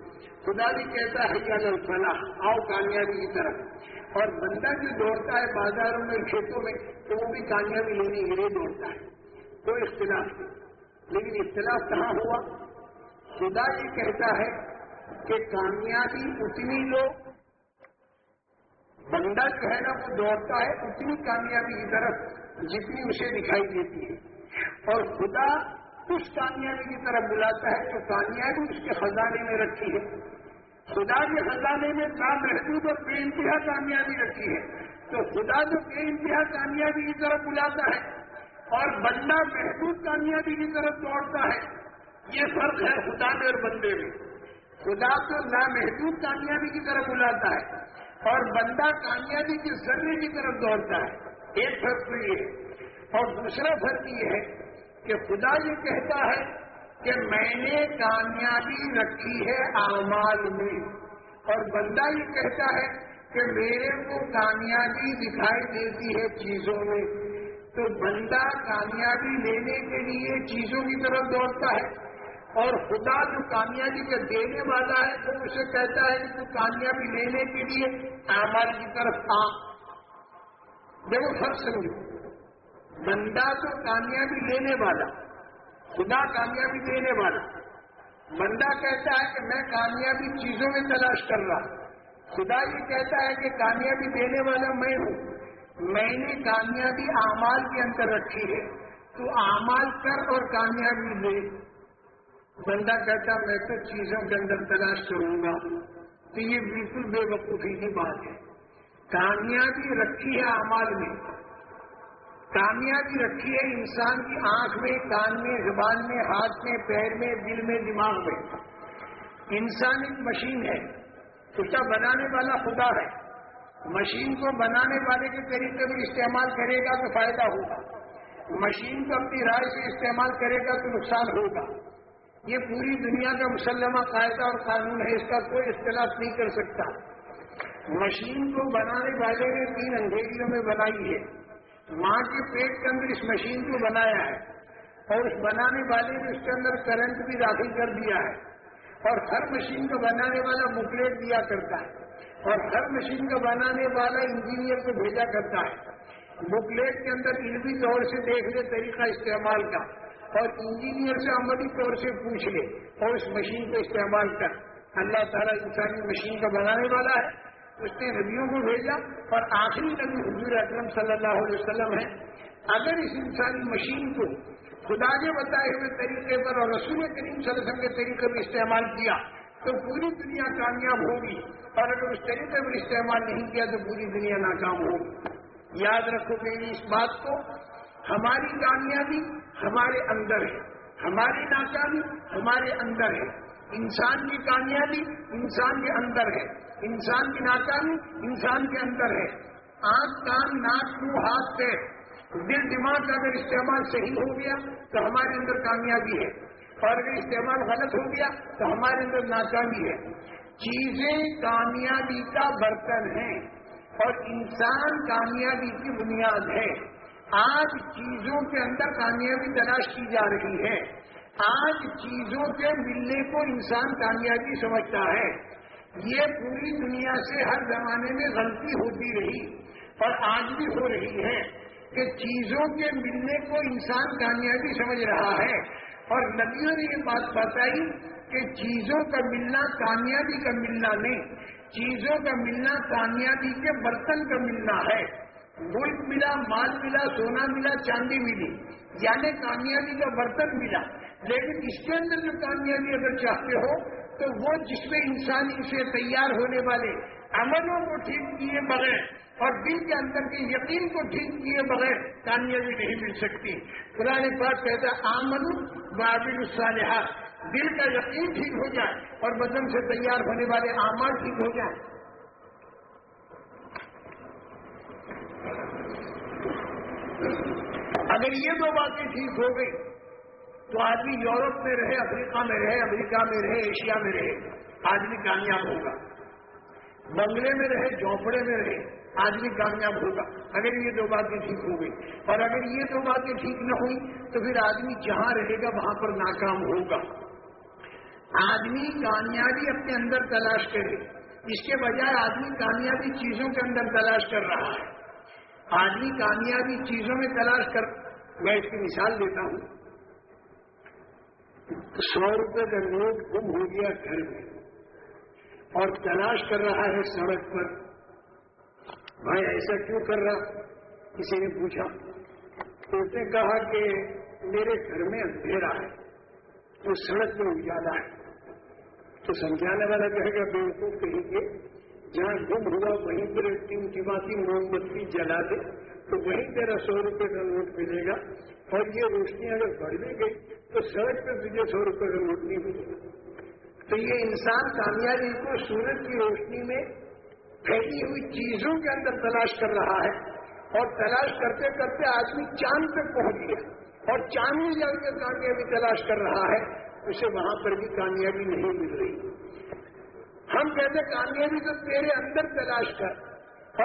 S2: خدا بھی کہتا ہے کہ اگر فلاح آؤ کامیابی کی طرف۔ اور بندہ جو دوڑتا ہے بازاروں میں، کھیتوں میں، تو وہ بھی کامیابی لینے کے لیے دوڑتا ہے۔ کوئی اختلاف نہیں۔ لیکن اختلاف کہاں ہوا؟ خدا یہ کہتا ہے کہ کامیابی اتنی لو بندہ جو ہے نا، وہ دوڑتا ہے، اتنی کامیابی کی طرف جتنی اسے دکھائی دیتی ہے۔ اور خدا اس کامیابی کی طرف بلاتا ہے، تو کامیابی اس کے خزانے میں رکھی ہے۔ خدا کے خزانے میں محدود اور بے انتہا کامیابی رکھی ہے۔ تو خدا جو بے انتہا کامیابی کی طرف بلاتا ہے اور بندہ محدود کامیابی کی طرف دوڑتا ہے، یہ فرق ہے خدا میں اور بندے میں۔ خدا تو نامحدود کامیابی کی طرف بلاتا ہے۔ اور بندہ کامیابی کے ذریعے کی طرف دوڑتا ہے۔ ایک فرق تو یہ ہے اور دوسرا فرق یہ ہے کہ خدا یہ کہتا ہے کہ میں نے کامیابی رکھی ہے اعمال میں۔ اور بندہ یہ کہتا ہے کہ میرے کو کامیابی دکھائی دیتی ہے چیزوں میں۔ تو بندہ کامیابی لینے کے لیے چیزوں کی طرف دوڑتا ہے۔ اور خدا جو کامیابی کا دینے والا ہے، وہ اسے کہتا ہے کہ تو کامیابی لینے کے لیے اعمال کی طرف آ۔ دیکھو فرق سمجھو بندہ تو کامیابی لینے والا، خدا کامیابی دینے والا۔ بندہ کہتا ہے کہ میں کامیابی چیزوں میں تلاش کر رہا خدا یہ کہتا ہے کہ کامیابی دینے والا میں ہوں۔ میں نے کامیابی اعمال کے اندر رکھی ہے۔ تو اعمال کر اور کامیابی لے۔ بندہ کہتا میں تو چیزوں کے اندر تلاش کروں گا۔ تو یہ بالکل بے وقوفی کی بات ہے۔ کامیابی رکھی ہے امال میں۔ کامیابی رکھی ہے انسان کی آنکھ میں، کان میں، زبان میں، ہاتھ میں، پیر میں، دل میں، دماغ میں۔ انسان ایک مشین ہے۔ اس کا بنانے والا خدا ہے۔ مشین کو بنانے والے کے طریقے میں استعمال کرے گا تو فائدہ ہوگا۔ مشین کو اپنی رائے سے استعمال کرے گا تو نقصان ہوگا۔ یہ پوری دنیا کا مسلمہ قاعدہ اور قانون ہے، اس کا کوئی اختلاف نہیں کر سکتا۔ مشین کو بنانے والے نے تین انگریزیوں میں بنائی ہے۔ ماں کے پیٹ کے اندر اس مشین کو بنایا ہے اور اس بنانے والے نے اس کے اندر کرنٹ بھی داخل کر دیا ہے۔ اور ہر مشین کو بنانے والا بکلیٹ دیا کرتا ہے۔ اور ہر مشین کو بنانے والا انجینئر کو بھیجا کرتا ہے۔ بکلیٹ کے اندر علمی طور سے دیکھ لے طریقہ استعمال کا۔ اور انجینئر سے عملی طور سے پوچھ لے اور اس مشین کو استعمال کر۔ اللہ تعالیٰ انسانی مشین کا بنانے والا ہے۔ اس نے نبیوں کو بھیجا اور آخری نبی حضور اکرم صلی اللہ علیہ وسلم ہے اگر اس انسانی مشین کو خدا کے بتائے ہوئے طریقے پر اور رسول کریم صلی اللہ علیہ وسلم کے طریقے میں استعمال کیا، تو پوری دنیا کامیاب ہوگی۔ اور اگر اس طریقے پر استعمال نہیں کیا، تو پوری دنیا ناکام ہوگی۔ یاد رکھو گے اس بات کو، ہماری کامیابی ہمارے اندر ہے۔ ہماری ناکامی ہمارے اندر ہے۔ انسان کی کامیابی انسان کے اندر ہے۔ انسان کی ناکامی انسان کے اندر ہے۔ آنکھ کان، ناک، منہ، ہاتھ پہ دل، دماغ کا اگر استعمال صحیح ہو گیا تو ہمارے اندر کامیابی ہے۔ اور اگر استعمال غلط ہو گیا تو ہمارے اندر ناکامی ہے۔ چیزیں کامیابی کا برتن ہیں اور انسان کامیابی کی بنیاد ہے۔ آج چیزوں کے اندر کامیابی تلاش کی جا رہی ہے۔ آج چیزوں کے ملنے کو انسان کامیابی سمجھتا ہے۔ یہ پوری دنیا سے ہر زمانے میں غلطی ہوتی رہی اور آج بھی ہو رہی ہے کہ چیزوں کے ملنے کو انسان کامیابی سمجھ رہا ہے۔ اور نبیوں نے یہ بات بتائی کہ چیزوں کا ملنا کامیابی کا ملنا نہیں، چیزوں کا ملنا کامیابی کے برتن کا ملنا ہے۔ ملک ملا، مال ملا، سونا ملا، چاندی ملی۔ یعنی کامیابی کا برتن ملا۔ لیکن اس کے اندر جو کامیابی اگر چاہتے ہو، تو وہ جس میں انسان اسے تیار ہونے والے عملوں کو ٹھیک کیے بغیر اور دل کے اندر کے یقین کو ٹھیک کیے بغیر کامیابی نہیں مل سکتی۔ پرانے پاس کہتا آمن بابل الصالحہ دل کا یقین ٹھیک ہو جائے اور بدن سے تیار ہونے والے اعمال ٹھیک ہو جائیں۔ اگر یہ دو باتیں ٹھیک ہو گئی، تو آدمی یورپ میں رہے، افریقہ میں رہے، امریکہ میں رہے، ایشیا میں رہے، آدمی کامیاب ہوگا۔ بنگلے میں رہے، جھونپڑے میں رہے، آدمی کامیاب ہوگا۔ اگر یہ دو باتیں ٹھیک ہو گئی، اور اگر یہ دو باتیں ٹھیک نہ ہوئی، تو پھر آدمی جہاں رہے گا، وہاں پر ناکام ہوگا۔ آدمی کامیابی اپنے اندر تلاش کرے، اس کے بجائے آدمی کامیابی چیزوں کے اندر تلاش کر رہا ہے۔ آدمی کامیابی چیزوں میں تلاش کر میں اس کی مثال دیتا ہوں۔ سو روپے کا نوٹ گم ہو گیا گھر میں اور تلاش کر رہا ہے سڑک پر۔ بھائی ایسا کیوں کر رہا؟ کسی نے پوچھا۔ تو اس نے کہا کہ میرے گھر میں اندھیرا ہے، تو سڑک میں اجالا ہے۔ تو سمجھانے والا کہے گا بالکل کہیں گے؟ جہاں گم ہوا، وہیں پر تین ٹماتی موم بتی جلا دے، تو وہیں تیرا سو روپے کا نوٹ ملے گا۔ اور یہ روشنی اگر بڑھ بھی گئی، تو سڑک پہ تجھے سو روپے کا نوٹ نہیں ملے گا تو یہ انسان کامیابی کو سورج کی روشنی میں پھیلی ہوئی چیزوں کے اندر تلاش کر رہا ہے۔ اور تلاش کرتے کرتے آدمی چاند تک پہنچ گیا۔ اور چاند میں جا کے کامیابی تلاش کر رہا ہے۔ اسے وہاں پر بھی کامیابی نہیں مل رہی۔ ہم کہتے کامیابی تو تیرے اندر تلاش کر۔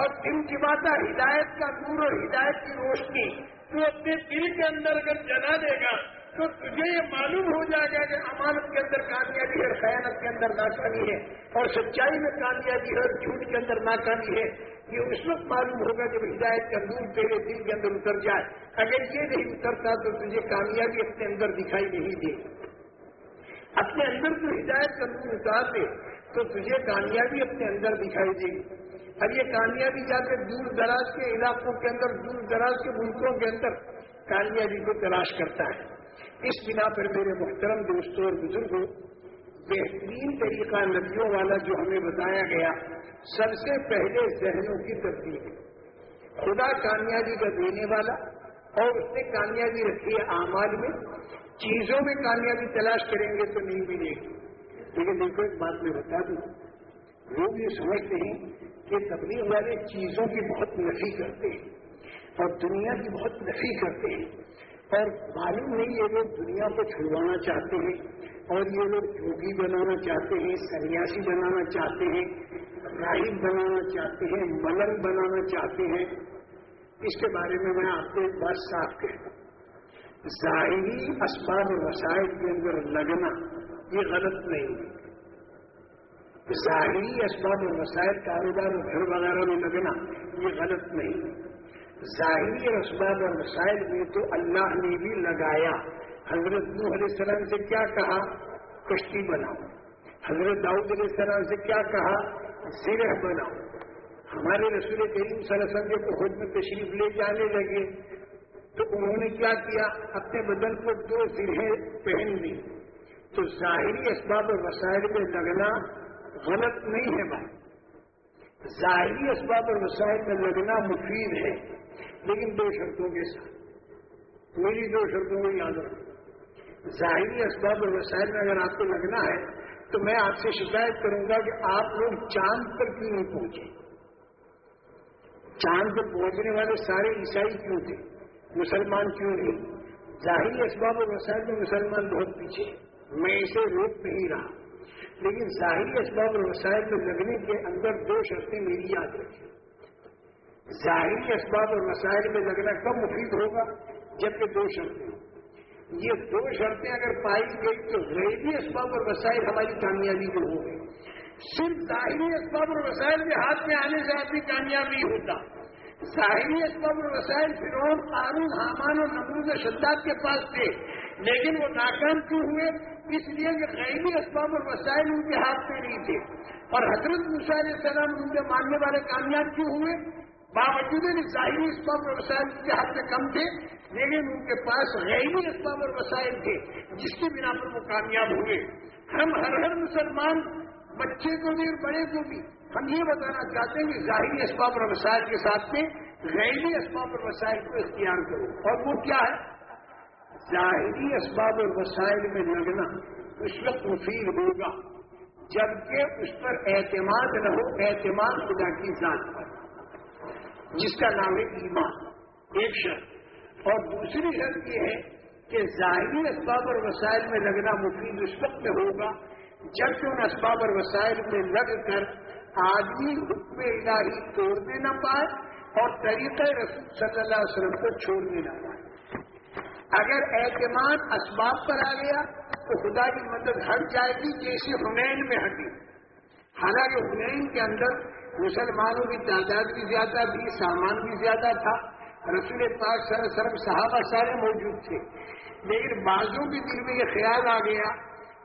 S2: اور تم کی بات ہدایت کا نور اور ہدایت کی روشنی۔ تو اپنے دل کے اندر اگر جلا دے گا، تو تجھے یہ معلوم ہو جائے گا کہ امانت کے اندر کامیابی ہے خیانت کے اندر ناکامی ہے۔ اور سچائی میں کامیابی ہے اور جھوٹ کے اندر ناکامی ہے۔ یہ اس وقت معلوم ہوگا جب ہدایت کا نور تیرے دل کے اندر اتر جائے۔ اگر یہ نہیں اترتا تو تجھے کامیابی اپنے اندر دکھائی نہیں دے۔ اپنے اندر تو ہدایت کا نور اتار دے۔ تو تجھے کامیابی اپنے اندر دکھائی دے گی۔ اب یہ کامیابی جا کے دور دراز کے علاقوں کے اندر، دور دراز کے ملکوں کے اندر کامیابی کو تلاش کرتا ہے۔ اس بنا پر میرے محترم دوستوں اور بزرگوں بہترین طریقہ ندیوں والا جو ہمیں بتایا گیا، سب سے پہلے ذہنوں کی تبدیلی۔ خدا کامیابی کا دینے والا اور اس نے کامیابی رکھی ہے اعمال میں۔ چیزوں میں کامیابی تلاش کریں گے تو نہیں ملے گی۔ لیکن دیکھو ایک بات میں بتا دوں لوگ یہ سمجھتے ہیں کہ تبلیغ والے چیزوں کی بہت نفی کرتے ہیں اور دنیا کی بہت نفی کرتے ہیں۔ اور معلوم نہیں یہ لوگ دنیا کو چھڑوانا چاہتے ہیں اور یہ لوگ یوگی بنانا چاہتے ہیں، سنیاسی بنانا چاہتے ہیں، راہب بنانا چاہتے ہیں، ملنگ بنانا چاہتے ہیں۔ اس کے بارے میں میں آپ کو ایک بات صاف کہتا ہوں۔ ظاہری اسباب وسائل کے اندر لگنا یہ غلط نہیں۔ ہے ظاہری اسباب اور وسائل کاروبار اور گھر وغیرہ میں لگنا یہ غلط نہیں۔ ظاہری اسباب اور وسائل میں تو اللہ نے بھی لگایا۔ حضرت نوح علیہ السلام سے کیا کہا؟ کشتی بناؤ۔ حضرت داؤد علیہ السلام سے کیا کہا؟ سرح بناؤ۔ ہمارے رسول کریم صلی اللہ علیہ وسلم کو خود میں تشریف لے جانے لگے تو انہوں نے کیا کیا؟ اپنے بدن کو دو سرہیں پہن لی۔ تو ظاہری اسباب اور وسائل میں لگنا غلط نہیں ہے بھائی۔ ظاہری اسباب اور وسائل میں لگنا مفید ہے، لیکن دو شرطوں کے ساتھ۔ میری دو شرطوں کو یاد رکھوں ظاہری اسباب اور وسائل میں اگر آپ کو لگنا ہے، تو میں آپ سے شکایت کروں گا کہ آپ لوگ چاند پر کیوں نہیں پہنچے؟ چاند پر پہنچنے والے سارے عیسائی کیوں تھے؟ مسلمان کیوں نہیں؟ ظاہری اسباب اور وسائل میں مسلمان بہت پیچھے میں اسے روک نہیں رہا۔ لیکن ظاہری اسباب اور وسائل میں لگنے کے اندر دو شرطیں میری یاد رکھیں۔ ظاہری اسباب اور وسائل میں لگنا کب مفید ہوگا؟ جبکہ دو شرطیں۔ یہ دو شرطیں اگر پائی گئی تو غیبی اسباب اور وسائل ہماری کامیابی کو ہو گئی صرف ظاہری اسباب اور وسائل کے ہاتھ میں آنے سے آدمی کامیاب نہیں ہوتا۔ ظاہری اسباب اور وسائل فرون قانون، حامان اور نمرود شداد کے پاس تھے۔ لیکن وہ ناکام کیوں ہوئے؟ اس لیے کہ غیبی اسباب اور وسائل ان کے ہاتھ میں نہیں تھے۔ اور حضرت علیہ السلام ان کے ماننے والے کامیاب کیوں ہوئے؟ باوجود ظاہری اسباب اور وسائل ان کے ہاتھ میں کم تھے، لیکن ان کے پاس غیبی اسباب اور وسائل تھے، جس کی بنا پر وہ کامیاب ہوئے۔ ہم ہر ہر مسلمان، بچے کو بھی اور بڑے کو بھی، ہم یہ بتانا چاہتے ہیں کہ ظاہری اسباب اور وسائل کے ساتھ میں غیری اسباب اور وسائل کو اختیار کرو۔ اور وہ کیا ہے؟ ظاہری اسباب اور وسائل میں لگنا اس وقت مفید ہوگا، جبکہ اس پر اعتماد نہ ہو، اعتماد خدا کی ذات پر۔ جس کا نام ہے ایمان، ایک شرط۔ اور دوسری شرط یہ ہے کہ ظاہری اسباب اور وسائل میں لگنا مفید اس وقت میں ہوگا جبکہ ان اسباب اور وسائل میں لگ کر آدمی حکم الہی توڑنے نہ پائے اور طریقہ رسول صلی اللہ علیہ وسلم کو چھوڑنے نہ پائے۔ اگر اعتماد اسباب پر آ گیا تو خدا کی مدد ہٹ جائے گی، جیسے حنین میں ہٹی۔ حالانکہ حنین کے اندر مسلمانوں کی تعداد بھی زیادہ تھی، سامان بھی زیادہ تھا۔ رسول پاک سر سرم صحابہ سارے موجود تھے۔ لیکن بازوں کے دل میں یہ خیال آ گیا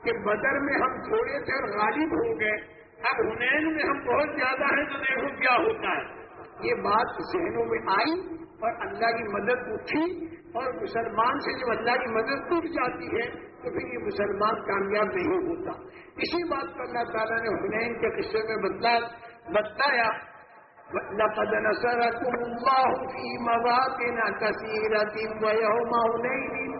S2: کہ بدر میں ہم تھوڑے تھے اور غالب ہو گئے۔ اب ہنین میں ہم بہت زیادہ ہیں تو دیکھو کیا ہوتا ہے۔ یہ بات ذہنوں میں آئی۔ اور اللہ کی مدد اٹھی اور مسلمان سے جب اللہ کی مدد ٹوٹ جاتی ہے تو پھر یہ مسلمان کامیاب نہیں ہوتا۔ اسی بات کو اللہ تعالیٰ نے حنین کے قصے میں بتایا لقد نصركم الله في مواطن كثيرة ويوم هنين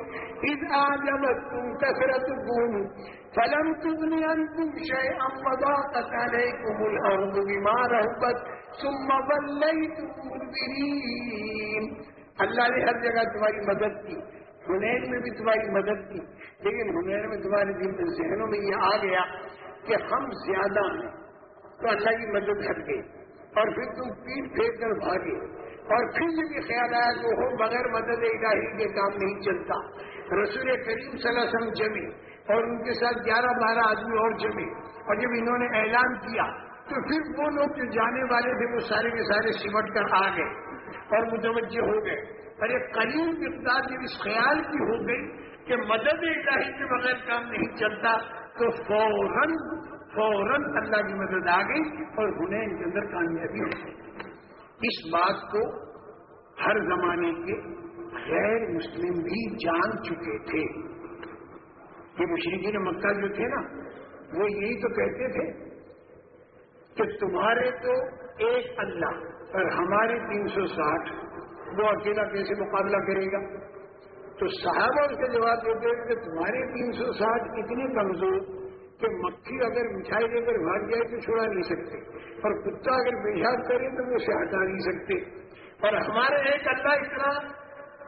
S2: إذ أعجبتكم كثرتكم فلم تغن عنكم شيئا وضاقت عليكم الأرض بما رهبت ثم ظليتم مدبرين اللہ نے ہر جگہ تمہاری مدد کی ہنین میں بھی تمہاری مدد کی، لیکن ہنین میں تمہارے دل ذہنوں میں یہ آ گیا کہ ہم زیادہ ہیں تو اللہ کی مدد ہٹ گئی اور پھر تم پیٹ پھینک کر بھاگے اور پھر یہ خیال آیا کہ وہ بغیر مدد الہی کے کام نہیں چلتا۔ رسول کریم صلی اللہ علیہ وسلم جمی اور ان کے ساتھ گیارہ بارہ آدمی اور جمے اور جب انہوں نے اعلان کیا تو پھر وہ لوگ جو جانے والے تھے، وہ سارے کے سارے سمٹ کر آ گئے اور متوجہ ہو گئے۔ اور ایک قریب مقدار جب اس خیال کی ہو گئی کہ مدد الہی کے بغیر کام نہیں چلتا، تو فوراً فوراً اللہ کی مدد آ گئی اور ہنین کے اندر کامیابی ہو گئی۔ اس بات کو ہر زمانے کے غیر مسلم بھی جان چکے تھے۔ یہ مشرقین مکہ جو تھے نا، وہ یہی تو کہتے تھے کہ تمہارے تو ایک اللہ اور ہمارے تین سو ساٹھ وہ اکیلا کیسے مقابلہ کرے گا؟ تو صحابہ اس کا جواب دیتے ہیں کہ تمہارے تین سو ساٹھ اتنے کمزور کہ مکھی اگر مٹھائی دے کر بھاگ جائے تو چھوڑا نہیں سکتے۔ اور کتا اگر پیشاب کرے تو وہ اسے ہٹا نہیں سکتے۔ اور ہمارے ایک اللہ اتنا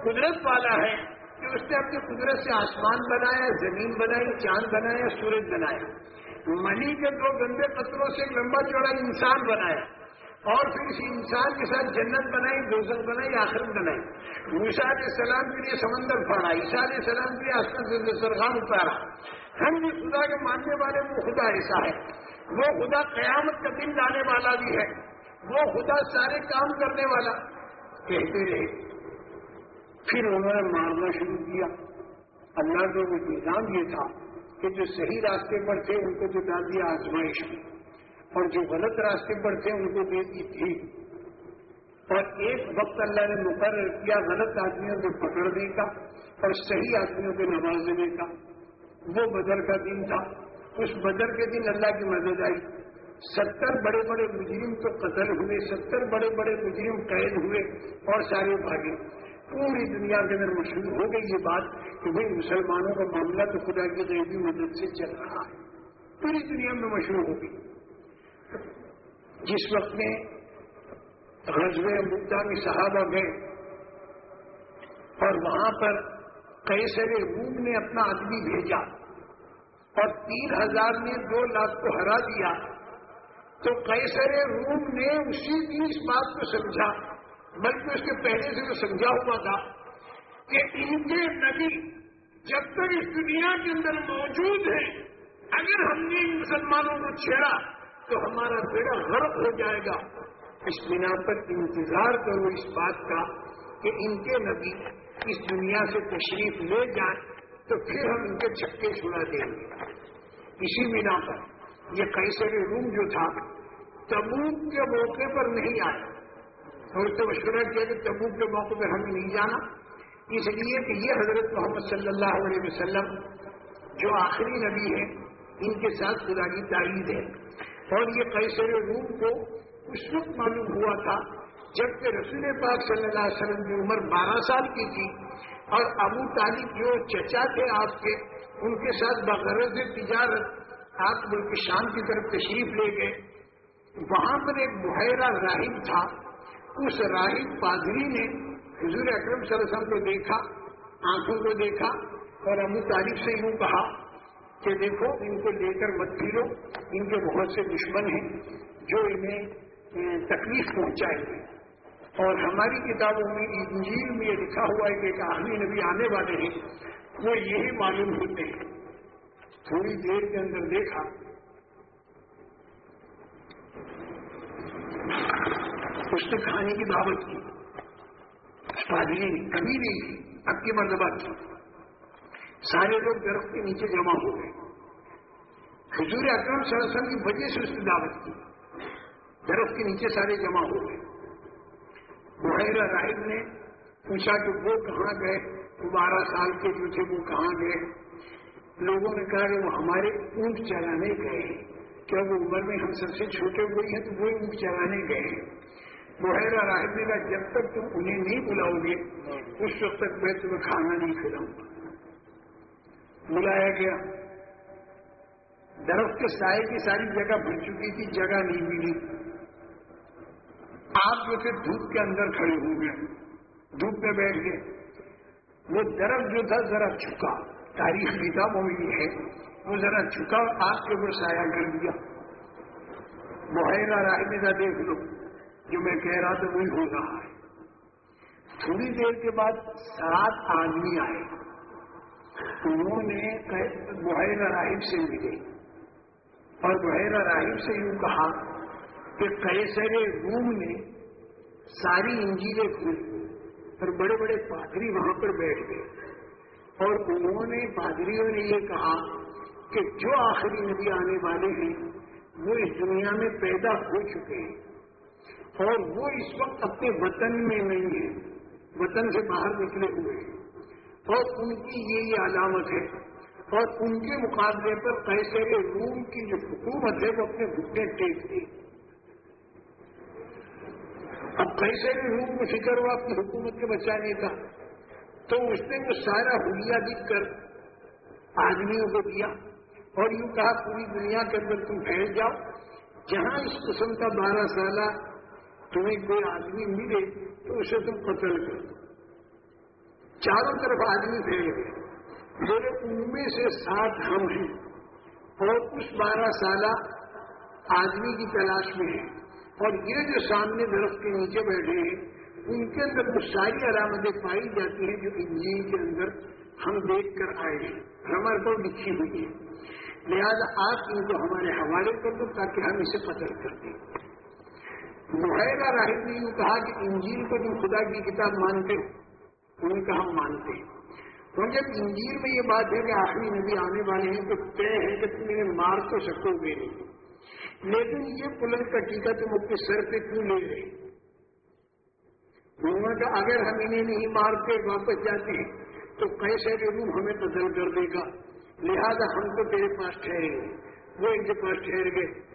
S2: قدرت والا ہے کہ اس نے اپنی قدرت سے آسمان بنایا، زمین بنائی، چاند بنایا، سورج بنایا۔ منی کے دو گندے پتھروں سے ایک لمبا چوڑا انسان بنایا اور پھر اسی انسان کے ساتھ جنت بنائی دوزن بنائی، آخرت بنائی۔ موسا علیہ السلام کے لیے سمندر پھاڑا، عیسیٰ علیہ السلام کے لیے آسمان سے سرخان اتارا۔ ہم بھی خدا کے ماننے والے، وہ خدا ایسا ہے۔ وہ خدا قیامت کا دن لانے والا بھی ہے۔ وہ خدا سارے کام کرنے والا۔ کہتے رہے۔ پھر انہوں نے مارنا شروع کیا۔ اللہ کا وہ نظام یہ تھا کہ جو صحیح راستے پر تھے، ان کو جو ڈال دیا آزمائش۔ میں اور جو غلط راستے پر تھے، ان کو دے دی تھی۔ اور ایک وقت اللہ نے مقرر کیا غلط آدمیوں کو پکڑنے کا اور صحیح آدمیوں کو نوازنے کا۔ وہ بدر کا دن تھا۔ اس بدر کے دن اللہ کی مدد آئی۔ ستر بڑے بڑے مجرم تو قتل ہوئے، ستر بڑے بڑے مجرم قید ہوئے اور سارے بھاگے۔ پوری دنیا کے اندر مشہور ہو گئی یہ بات کہ بھائی مسلمانوں کا معاملہ تو خدا کی غیبی مدد سے چل رہا ہے۔ پوری دنیا میں مشہور ہو گئی۔ جس وقت میں غزب مدعا میں صحابہ گئے اور وہاں پر کئی سارے روم نے اپنا آدمی بھیجا اور تین ہزار نے دو لاکھ کو ہرا دیا تو کئی سارے روم نے اسی کی اس بات کو سمجھا۔ بلکہ اس کے پہلے سے تو سمجھا ہوا تھا کہ ان کے نبی جب تک اس دنیا کے اندر موجود ہیں، اگر ہم نے ان مسلمانوں کو چھیڑا تو ہمارا بیڑا غرق ہو جائے گا۔ اس بنا پر انتظار کرو اس بات کا کہ ان کے نبی اس دنیا سے تشریف لے جائیں تو پھر ہم ان کے چھکے چھڑا دیں گے۔ اسی بنا پر یہ کیسے روم جو تھا، تبوک کے موقع پر نہیں آیا۔ اور اس سے مشورہ کیا کہ تبوک کے موقع پر ہمیں نہیں جانا۔ اس لیے کہ یہ حضرت محمد صلی اللہ علیہ وسلم جو آخری نبی ہے ان کے ساتھ خدا کی تعریف ہے۔ اور یہ کیسے روم کو اس وقت معلوم ہوا تھا، جبکہ رسول پاک صلی اللہ علیہ وسلم کی عمر بارہ سال کی تھی اور ابو طالب جو چچا تھے آپ کے، ان کے ساتھ بغرض تجارت آپ ملک شام کی طرف تشریف لے گئے۔ وہاں پر ایک بحیرہ راہب تھا۔ اس راہب پادری نے حضور اکرم صلی اللہ علیہ وسلم کو دیکھا، آنکھوں کو دیکھا اور ابو طالب سے یوں کہا کہ دیکھو، ان کو لے کر مت پھرو، ان کے بہت سے دشمن ہیں جو انہیں تکلیف پہنچائیں گے اور ہماری کتابوں میں انجیل میں یہ لکھا ہوا ہے کہ ایک آدمی نبی آنے والے ہیں، وہ یہی معلوم ہوتے ہیں۔ تھوڑی دیر کے اندر دیکھا اس نے کھانے کی دعوت کی۔ پادری نے کبھی نہیں کی اب کی مرتبہ کی۔ سارے لوگ درخت کے نیچے جمع ہو گئے۔ حضور اکرم صلی اللہ علیہ وسلم کی وجہ سے اس نے دعوت کی۔ درخت کے نیچے سارے جمع ہو گئے۔ بحیرہ راہب نے پوچھا کہ وہ کہاں گئے؟ بارہ سال کے جو تھے وہ کہاں گئے؟ لوگوں نے کہا کہ وہ ہمارے اونٹ چلانے گئے کیا وہ عمر میں ہم سب سے چھوٹے ہوئے ہیں تو وہی اونٹ چلانے گئے ہیں بحیرہ راہب جی نے کہا جب تک تم انہیں نہیں بلاؤ گے، اس وقت تک میں تمہیں کھانا نہیں کھلاؤں گا۔ بلایا گیا۔ درخت کے سائے کی ساری جگہ بھر چکی تھی، جگہ نہیں ملی۔ آپ جو تھے دھوپ کے اندر کھڑے ہو گئے۔ دھوپ میں بیٹھ گئے۔ وہ درخت جو تھا ذرا چھکا تاریخ بھی تھا، وہ یہ ہے۔ وہ ذرا چھکا آپ کے اوپر سایہ کر دیا۔ محرا رائے جی کا دیکھ لو۔ جو میں کہہ رہا تھا وہی ہو رہا ہے۔ تھوڑی دیر کے بعد سات آدمی آئے۔ انہوں نے بحیرہ راہب سے ملے۔ اور بحیرہ راہب سے یوں کہا کہ کیسرے روم نے ساری انجیلیں کھولی اور بڑے بڑے پادری وہاں پر بیٹھ گئے۔ اور انہوں نے، پادریوں نے یہ کہا کہ جو آخری نبی آنے والے ہیں، وہ اس دنیا میں پیدا ہو چکے ہیں۔ اور وہ اس وقت اپنے وطن میں نہیں ہیں وطن سے باہر نکلے ہوئے ہیں۔ اور ان کی یہ یہ علامت ہے۔ اور ان کے مقابلے پر کیسے روم کی جو حکومت ہے، وہ اپنے گھٹنے ٹیک دی۔ اب کیسے بھی روم کو فکر ہوا اپنی حکومت کے بچانے کا۔ تو اس نے وہ سارا ہولیا دکھ کر آدمیوں کو دیا۔ اور یوں کہا، پوری دنیا کے اندر تم پھیل جاؤ۔ جہاں اس قسم کا بارہ سالہ تمہیں کوئی آدمی ملے تو اسے تم قتل کر دو۔ چاروں طرف آدمی پھیل گئے میرے ان میں سے سات ہم ہیں۔ اور اس بارہ سالہ آدمی کی تلاش میں ہیں۔ اور یہ جو سامنے درخت کے نیچے بیٹھے ہیں، ان کے اندر وہ ساری علامتیں پائی جاتی ہیں جو انجین کے اندر ہم دیکھ کر آئے ہیں۔ ہمارے کو لکھی ہوئی ہے لہذا آپ ان کو ہمارے حوالے کر دو تاکہ ہم اسے قتل کر دیں۔ محیرہ راہب نے یوں کہا کہ انجیل کو جو خدا کی کتاب مانتے ان کا ہم مانتے ہیں۔ تو جب انجیل میں یہ بات ہے کہ آخری نبی آنے والے ہیں تو طے ہے کہ تم انہیں مار تو سکو گے نہیں۔ لیکن یہ پلن کا ٹیکا تم اپنے سر پہ کیوں لے گئے؟ انہوں نے کہا، اگر ہم انہیں نہیں مارتے، واپس جاتے ہیں، تو کیسے روم ہمیں بدل کر دے گا؟ لہذا ہم تو تیرے پاس ٹھہرے وہ ان کے پاس ٹھہر گئے۔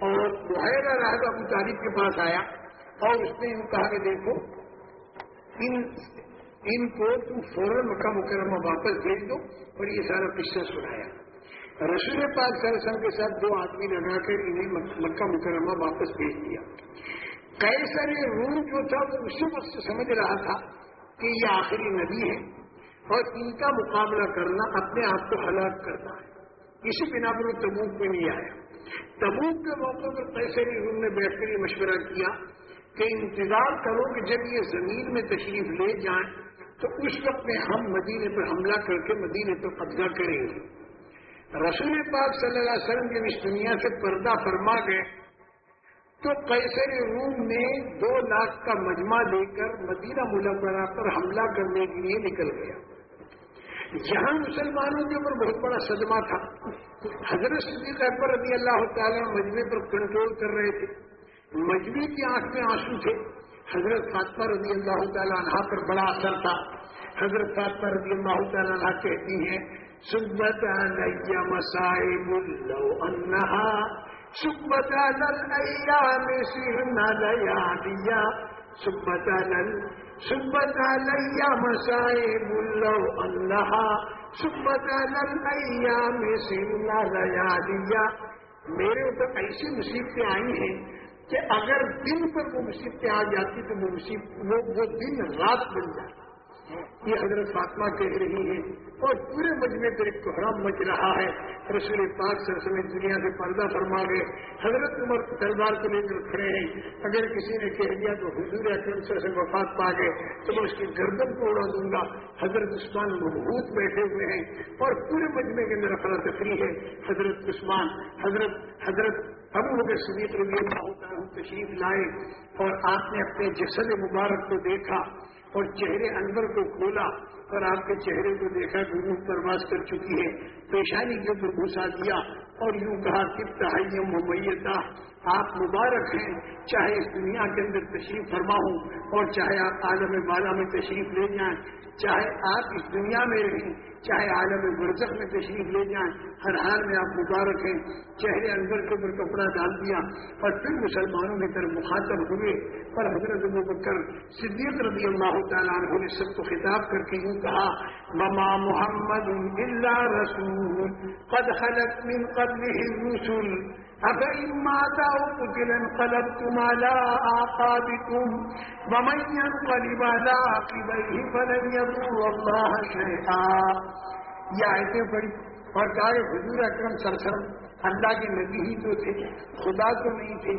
S2: اور بحیرہ راہب ابو طالب کے پاس آیا اور اس نے ان کہا کہ دیکھو، ان ان کو تم فوراً مکہ مکرمہ واپس بھیج دو اور یہ سارا قصہ سنایا۔ رسول پاک سرسن کے ساتھ دو آدمی لگا کر انہیں مکہ مکرمہ واپس بھیج دیا۔ کئی سارے روم جو تھا وہ اسی وقت سمجھ رہا تھا کہ یہ آخری نبی ہے اور ان کا مقابلہ کرنا، اپنے آپ کو ہلاک کرنا ہے۔ اسی بنا پر وہ تبوک میں نہیں آیا۔ تبوک کے موقع پر کیسے روم نے بیٹھ کر یہ مشورہ کیا کہ انتظار کرو کہ جب یہ زمین میں تشریف لے جائیں تو اس وقت میں ہم مدینے پر حملہ کر کے مدینے پر قبضہ کریں گے۔ رسول پاک صلی اللہ علیہ وسلم جب اس دنیا سے پردہ فرما گئے تو قیصر روم نے دو لاکھ کا مجمع لے کر مدینہ ملبرہ پر حملہ کرنے کے لیے نکل گیا۔ یہاں مسلمانوں کے اوپر بہت بڑا صدمہ تھا۔ حضرت صدیق اکبر رضی اللہ تعالیٰ مجمے پر کنٹرول کر رہے تھے۔ مجمے کی آنکھ میں آنسو تھے۔ حضرت فاطمہ رضی اللہ تعالیٰ عنہ پر بڑا اثر تھا۔ حضرت فاطمہ رضی اللہ تعالیٰ عنہ کہتی ہیں، سبت مسائب انہا سبتال الأيام سرنا مسائب سبتال اللہ الأيام لیا میں أنها لیا الأيام میرے اوپر ایسی مصیبتیں آئی ہیں کہ اگر دن پر وہ مصیبتیں آ جاتی تو وہ مصیبت وہ دن رات بن جاتی یہ حضرت فاطمہ کہہ رہی ہے اور پورے مجمے پر ایک کوحرام مچ رہا ہے۔ رسول پاک سر سمیت دنیا سے پردہ فرما گئے۔ حضرت عمر دربار کو لے کر کھڑے ہیں۔ اگر کسی نے کہہ دیا تو حضور اکرم سر سے وفات پا گئے۔ تو میں اس کی گردن کو اڑا دوں گا۔ حضرت عثمان محبوط بیٹھے ہوئے ہیں۔ اور پورے مجمے کے اندر افراد تفریح ہے۔ حضرت عثمان، حضرت حضرت ابو بکر صدیق رضی اللہ تعالیٰ تشریف لائے۔ اور آپ نے اپنے جسد مبارک کو دیکھا اور چہرے انور کو کھولا۔ اور آپ کے چہرے کو دیکھا کہ روح پرواز کر چکی ہے پیشانی کے اوپر گھسا دیا اور یوں کہا کہ تحیم ممیتا آپ مبارک ہیں۔ چاہے اس دنیا کے اندر تشریف فرما ہوں اور چاہے آپ عالم بالا میں تشریف لے جائیں۔ چاہے آپ اس دنیا میں رہیں۔ چاہے عالم برزخ میں تشریف لے جائیں، ہر حال میں آپ مبارک ہیں، چہرے اندر کے اوپر کپڑا ڈال دیا اور پھر مسلمانوں کی طرف مخاطب ہوئے۔ اور حضرت ابو بکر صدیق رضی اللہ تعالیٰ عنہ نے سب کو خطاب کر کے یوں کہا مما محمد اللہ رسول، قد خلق من قبله أفإن مات أو قتل انقلبتم على أعقابكم ومن ينقلب على عقبيه فلن يضر الله شيئا. یہ آیتیں پڑھی اور کہا حضور اکرم سرسرم، اللہ کے نبی ہی تو تھے، خدا تو نہیں تھے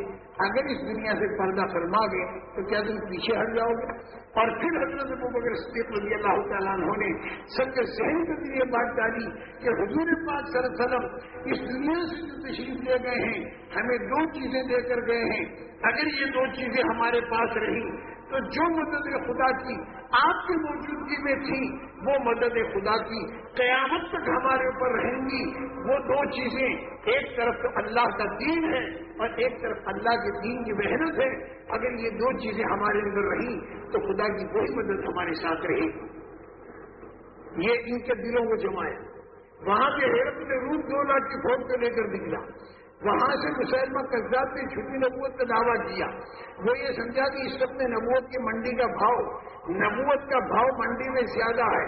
S2: اگر اس دنیا سے پردہ فرما گئے تو کیا تم پیچھے ہٹ جاؤ گے؟ اور پھر حضرت بکر صدیق رضی اللہ تعالیٰ عنہ نے سب کے ذہن کے لیے بات ڈالی کہ حضور پاک صلی اللہ علیہ وسلم اس دنیا سے جو تشریف لے گئے ہیں، ہمیں دو چیزیں دے کر گئے ہیں۔ اگر یہ دو چیزیں ہمارے پاس رہی تو جو مدد خدا کی آپ کی موجودگی میں تھی، وہ مدد خدا کی قیامت تک ہمارے اوپر رہیں گی۔ وہ دو چیزیں، ایک طرف تو اللہ کا دین ہے اور ایک طرف اللہ کے دین کی محنت ہے۔ اگر یہ دو چیزیں ہمارے اندر رہیں، تو خدا کی کوئی مدد ہمارے ساتھ رہی یہ ان کے دلوں کو جمایا وہاں کے حیرت نے روپ دو لاکھ کی فوج کو لے کر نکلا۔ وہاں سے مسلمہ قزاد نے چھٹی نبوت کا دعویٰ کیا وہ یہ سمجھا کہ اس وقت نبوت کی منڈی کا بھاؤ، نبوت کا بھاؤ منڈی میں زیادہ ہے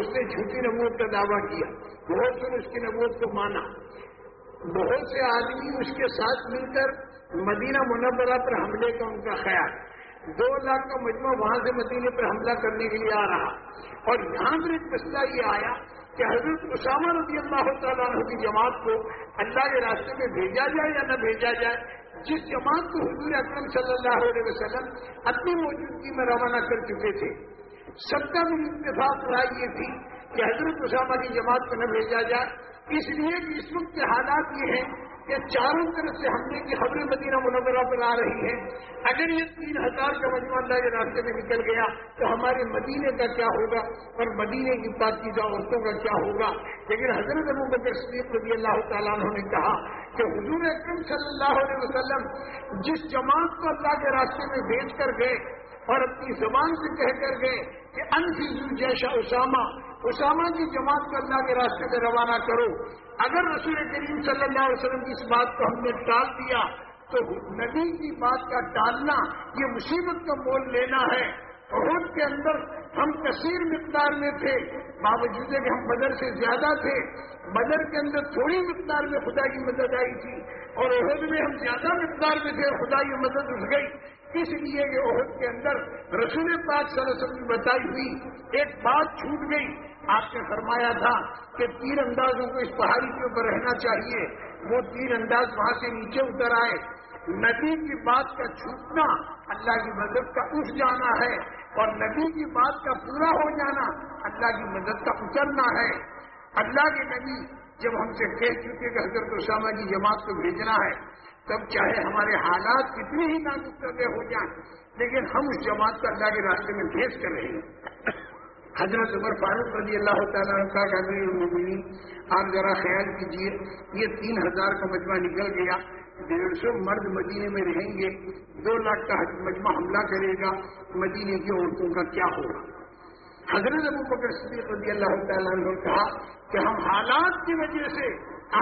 S2: اس نے چھٹی نبوت کا دعویٰ کیا بہت سے اس کی نبوت کو مانا۔ بہت سے آدمی اس کے ساتھ مل کر مدینہ منورہ پر حملے کا ان کا خیال۔ دو لاکھ کا مجموعہ وہاں سے مدینے پر حملہ کرنے کے لیے آ رہا۔ اور یہاں پر ایک مسئلہ یہ آیا کہ حضرت اسامہ رضی اللہ تعالیٰ عنہ کی جماعت کو اللہ کے راستے میں بھیجا جائے یا نہ بھیجا جائے، جس جماعت کو حضور اکرم صلی اللہ علیہ وسلم اپنی موجودگی میں روانہ کر چکے تھے۔ سب کا بھی اتفاق رائے یہ تھی کہ حضرت اسامہ کی جماعت کو نہ بھیجا جائے۔ اس لیے کہ اس وقت کے حالات یہ ہیں کہ چاروں طرف سے حملے کی خبریں مدینہ منورہ پر آ رہی ہیں اگر یہ تین ہزار کا مجموعہ اللہ کے راستے میں نکل گیا تو ہمارے مدینے کا کیا ہوگا اور مدینے کی پاکیزہ عورتوں کا کیا ہوگا؟ لیکن حضرت ابو بکر صدیق رضی اللہ تعالیٰ عنہ نے کہا کہ حضور اکرم صلی اللہ علیہ وسلم جس جماعت کو اللہ کے راستے میں بھیج کر گئے اور اپنی زبان سے کہہ کر گئے کہ انفیز جیشا اسامہ اسامہ کی جماعت کو اللہ کے راستے میں روانہ کرو۔ اگر رسول کریم صلی اللہ علیہ وسلم کی اس بات کو ہم نے ٹال دیا، تو نبی کی بات کا ٹالنا، یہ مصیبت کا مول لینا ہے۔ عہد کے اندر ہم کثیر مقدار میں تھے، باوجود کہ ہم بدر سے زیادہ تھے۔ بدر کے اندر تھوڑی مقدار میں خدا کی مدد آئی تھی، اور عہد میں ہم زیادہ مقدار میں تھے، خدا کی مدد اٹھ گئی۔ اس لیے کہ عہد کے اندر رسول پاک صلی اللہ علیہ وسلم کی بتائی ہوئی ایک بات چھوٹ گئی۔ آپ نے فرمایا تھا کہ تیر اندازوں کو اس پہاڑی کے اوپر رہنا چاہیے۔ وہ تیر انداز وہاں سے نیچے اتر آئے۔ ندی کی بات کا چھوٹنا اللہ کی مدد کا اٹھ جانا ہے اور ندی کی بات کا پورا ہو جانا اللہ کی مدد کا اترنا ہے۔ اللہ کے نبی جب ہم سے کہہ چکے کہ حضرت اسامہ کی جماعت کو بھیجنا ہے، تب چاہے ہمارے حالات کتنی ہی نازک کرتے ہو جائیں، لیکن ہم اس جماعت کو اللہ کے راستے میں بھیج کر رہے ہیں۔ حضرت عمر فاروق رضی اللہ تعالیٰ کا المین آپ ذرا خیال کیجیے یہ تین ہزار کا مجمع نکل گیا، ڈیڑھ سو مرد مدینے میں رہیں گے، دو لاکھ کا مجمع حملہ کرے گا، مدینے کی عورتوں کا کیا ہوگا؟ حضرت ابو بکر صدیق رضی اللہ تعالیٰ نے کہا کہ ہم حالات کی وجہ سے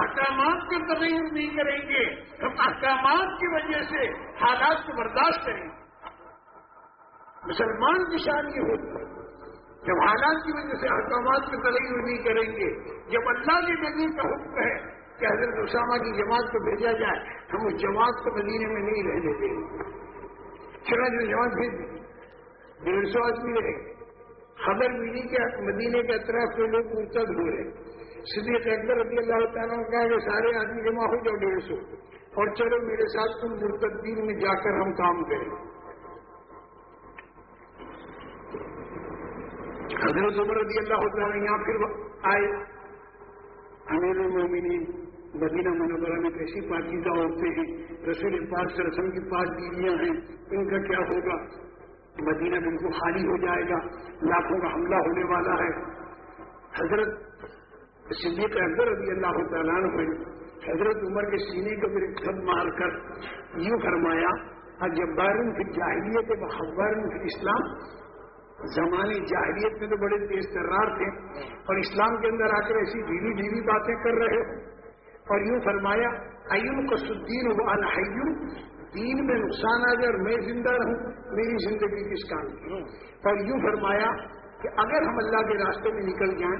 S2: احکامات کا تغیر نہیں کریں گے، ہم احکامات کی وجہ سے حالات کو برداشت کریں گے۔ مسلمان کی شان یہ ہوتی ہے جب حالات کی وجہ سے احکامات کے تغیر نہیں کریں گے، جب اللہ کے نبی کا حکم ہے کہ حضرت اسامہ کی جماعت کو بھیجا جائے، ہم اس جماعت کو مدینے میں نہیں رہنے دیں گے۔ جو جماعت بھیج دی ڈیڑھ سو آدمی رہے خبر ملی کہ مدینے کے اطراف کے لوگ مرتد ہو رہے صدیق اکبر رضی اللہ تعالیٰ نے کہا کہ سارے آدمی جمع ہو جاؤ ڈیڑھ سو اور چلو میرے ساتھ تم مرتدین میں جا کر ہم کام کریں۔ حضرت عمر رضی اللہ تعالیٰ یہاں پھر آئے۔ امیر المومنین مدینہ منورہ میں کیسی پاکیزہ عورتیں ہیں، رسول پاک سے رسم کی پانچ بیویاں ہیں، ان کا کیا ہوگا؟ مدینہ بالکل خالی ہو جائے گا، لاکھوں کا حملہ ہونے والا ہے۔ حضرت صدیق اکبر رضی اللہ تعالیٰ نے حضرت عمر کے سینے کو پھر خد مار کر یوں فرمایا جب بارن کی جاہلیت ہے وہ خبر اسلام زمانے جاہلیت میں تو بڑے تیز ترار تھے، اور اسلام کے اندر آ کر ایسی دھیمی دھیمی باتیں کر رہے ہو۔ اور یوں فرمایا ایون قصدین ہو الحیو دین میں نقصان آ جائے اور میں زندہ رہوں، میری زندگی کس کام کی؟ اور یوں فرمایا کہ اگر ہم اللہ کے راستے میں نکل جائیں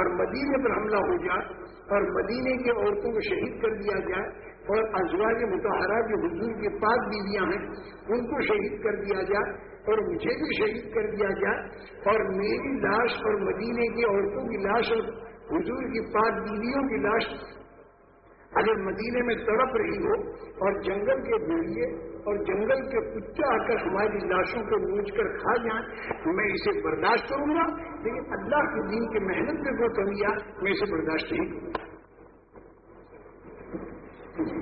S2: اور مدینے پر حملہ ہو جائے اور مدینے کے عورتوں کو شہید کر دیا جائے اور ازواج متحرہ جو حضور کے پاس بیویاں ہیں، ان کو شہید کر دیا جائے اور مجھے بھی شہید کر دیا جائے اور میری لاش اور مدینے کی عورتوں کی لاش اور حضور کی پانچ بیویوں کی لاش اگر مدینے میں تڑپ رہی ہو اور جنگل کے بھیڑیے اور جنگل کے کچا آ کر ہماری لاشوں کو نوچ کر کھا جائیں، میں اسے برداشت کروں گا، لیکن اللہ کے دین کی محنت میں جو کمی میں اسے برداشت نہیں کروں گا۔ صدیق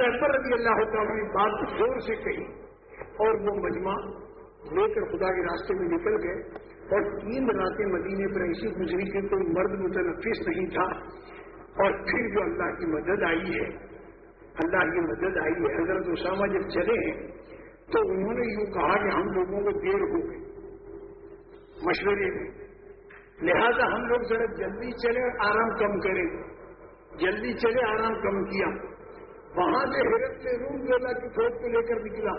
S2: اکبر رضی اللہ تعالیٰ نے بات زور سے کہی اور وہ مجمع لے کر خدا کے راستے میں نکل گئے اور تین راتیں مدینے پر ایسی گزری کہ کوئی مرد متنفس نہیں تھا اور پھر جو اللہ کی مدد آئی ہے، اللہ کی مدد آئی ہے۔ حضرت اسامہ جب چلے ہیں تو انہوں نے یوں کہا کہ ہم لوگوں کو دیر ہو گئی۔ مشورے میں لہذا ہم لوگ ذرا جلدی چلے آرام کم کریں۔ جلدی چلے آرام کم کیا۔ وہاں سے حیرت سے روم گولا کی فوج کو لے کر نکلا،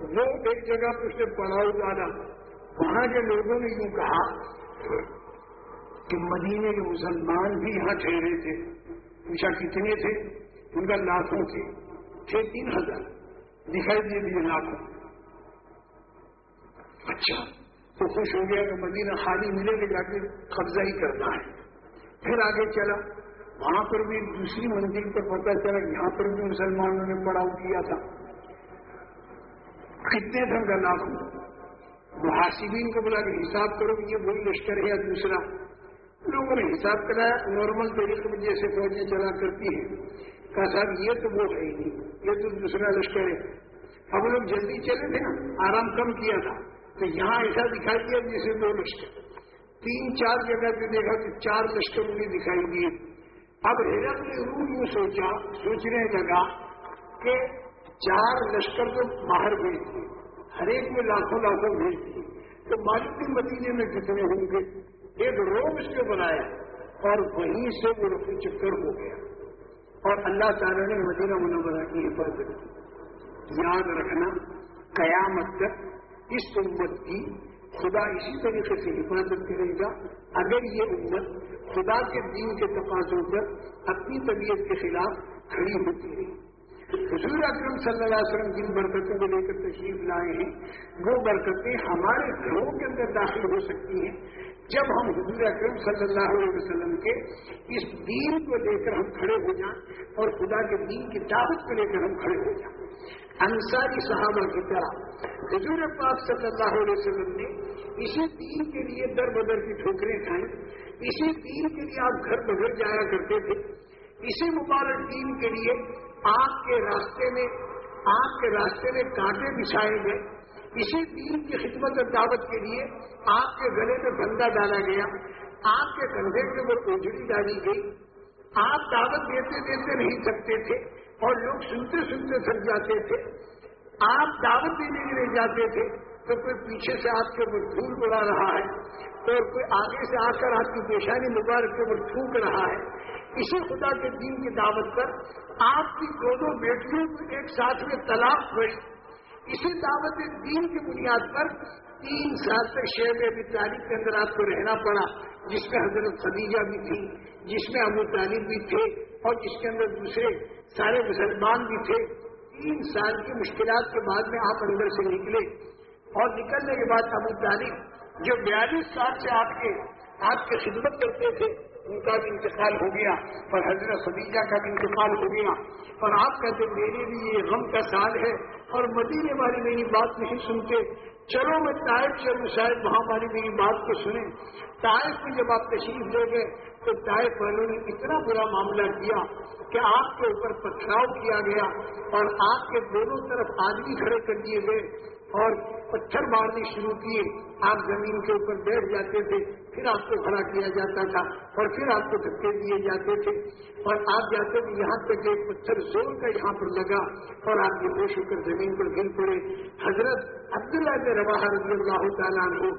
S2: وہ ایک جگہ پہ اسے پڑاؤ ڈالا وہاں کے لوگوں نے یوں کہا کہ مدینے کے مسلمان بھی یہاں ٹھہرے تھے۔ پوچھا، کتنے تھے؟ ان کا لاکھوں تھے۔ چھ تین ہزار۔ دکھائی دے دیے لاکھوں۔ اچھا۔ تو خوش ہو گیا کہ مدینہ خالی ملے کہ جا کے قبضہ ہی کرنا ہے۔ پھر آگے چلا۔ وہاں پر بھی دوسری منزل پر پتا چلا۔ یہاں پر بھی مسلمانوں نے پڑاؤ کیا تھا۔ کتنے دن کا لاکھ محاسبین کو بلا کہ حساب کرو کہ یہ وہی لشکر ہے یا دوسرا۔ لوگوں نے حساب کرایا۔ نارمل طریقے میں جیسے فوجیں چلا کرتی ہیں۔ کہا صاحب، یہ تو وہ ہے ہی نہیں۔ یہ تو دوسرا لشکر ہے۔ اب لوگ جلدی چلے تھے نا۔ آرام کم کیا تھا۔ تو یہاں ایسا دکھائی دیا جیسے دو لشکر۔ تین، چار جگہ پہ دیکھا تو چار لشکر انہیں دکھائی دیے۔ اب حیرت نے روح یوں سوچا، سوچنے لگا کہ چار لشکر کو باہر بھیج دیے، ہر ایک میں لاکھوں لاکھوں بھیج دیے۔ تو مالک مدینے میں کتنے ہوں گے؟ ایک روم اس نے بنایا اور وہیں سے وہ رفو چکر ہو گیا۔ اور اللہ تعالیٰ نے مدینہ منورہ کی حفاظت کی۔ یاد رکھنا، قیامت تک اس امت کی خدا اسی طریقے سے حفاظت کرے گا۔ اگر یہ امت خدا کے دین کے تقاضوں پر اپنی طبیعت کے خلاف کھڑی ہوتی رہی حضور اکرم صلی اللہ علیہ وسلم جن برکتوں کو لے کر تشریف لائے ہیں، وہ برکتیں ہمارے گھروں کے اندر داخل ہو سکتی ہیں۔ جب ہم حضور اکرم صلی اللہ علیہ وسلم کے اس دین کو لے کر ہم کھڑے ہو جائیں اور خدا کے دین کی دعوت کو لے کر ہم کھڑے ہو جائیں۔ انصاری صحابہ کی طرح۔ حضور پاک صلی اللہ علیہ وسلم نے اسی دین کے لیے در بدر کی ٹھوکریں کھائیں۔ اسی دین کے لیے آپ گھر بدر جایا کرتے تھے۔ اسی مبارک دین کے لیے آپ کے راستے میں آپ کے راستے میں کانٹے بچھائے گئے۔ اسی دین کی خدمت اور دعوت کے لیے آپ کے گلے میں بندہ ڈالا گیا۔ آپ کے کندھے کے اوپر اجڑی ڈالی گئی۔ آپ دعوت دیتے دیتے نہیں سکتے تھے۔ اور لوگ سنتے سنتے تھک جاتے تھے۔ آپ دعوت دینے کے لیے جاتے تھے تو کوئی پیچھے سے آپ کے اوپر دھول اڑا رہا ہے اور کوئی آگے سے آ کر آپ کی پیشانی مبارک کے اوپر تھوک رہا ہے۔ اسی خدا کے دین کی دعوت پر آپ کی دونوں بیٹیوں کو ایک ساتھ میں طلاق ہوئی۔ اسی دعوت دین کی بنیاد پر تین سال تک شہر ابھی تاریخ کے اندر آپ کو رہنا پڑا، جس میں حضرت خدیجہ بھی تھی جس میں ابو طالب بھی تھے اور جس کے اندر دوسرے سارے مسلمان بھی تھے، تین سال کی مشکلات کے بعد میں آپ اندر سے نکلے۔ اور نکلنے کے بعد ابو طالب جو بیالیس سال سے آپ کے، آپ کی خدمت کرتے تھے، ان کا بھی انتقال ہو گیا۔ اور حضرت خدیجہ کا بھی انتقال ہو گیا۔ اور آپ کہتے میرے بھی یہ غم کا سال ہے۔ اور مدینے والی میری بات نہیں سنتے۔ چلو میں طائف چلوں شاید وہاں ہماری میری بات کو سنیں۔ طائف میں جب آپ تشریف لے گئے تو طائف والوں نے اتنا برا معاملہ کیا کہ آپ کے اوپر پتھراؤ کیا گیا اور آپ کے دونوں طرف آدمی کھڑے کر دیے گئے۔ اور پتھر مارنے شروع کیے۔ آپ زمین کے اوپر بیٹھ جاتے تھے، پھر آپ کو کھڑا کیا جاتا تھا اور پھر آپ کو دھکے دیے جاتے تھے۔ اور آپ جاتے تھے یہاں تک ایک پتھر زور کا یہاں پر لگا اور آپ یہ ہوش ہو کر زمین پر گر پڑے۔ حضرت عبداللہ کے روا رضی اللہ تعالیٰ کو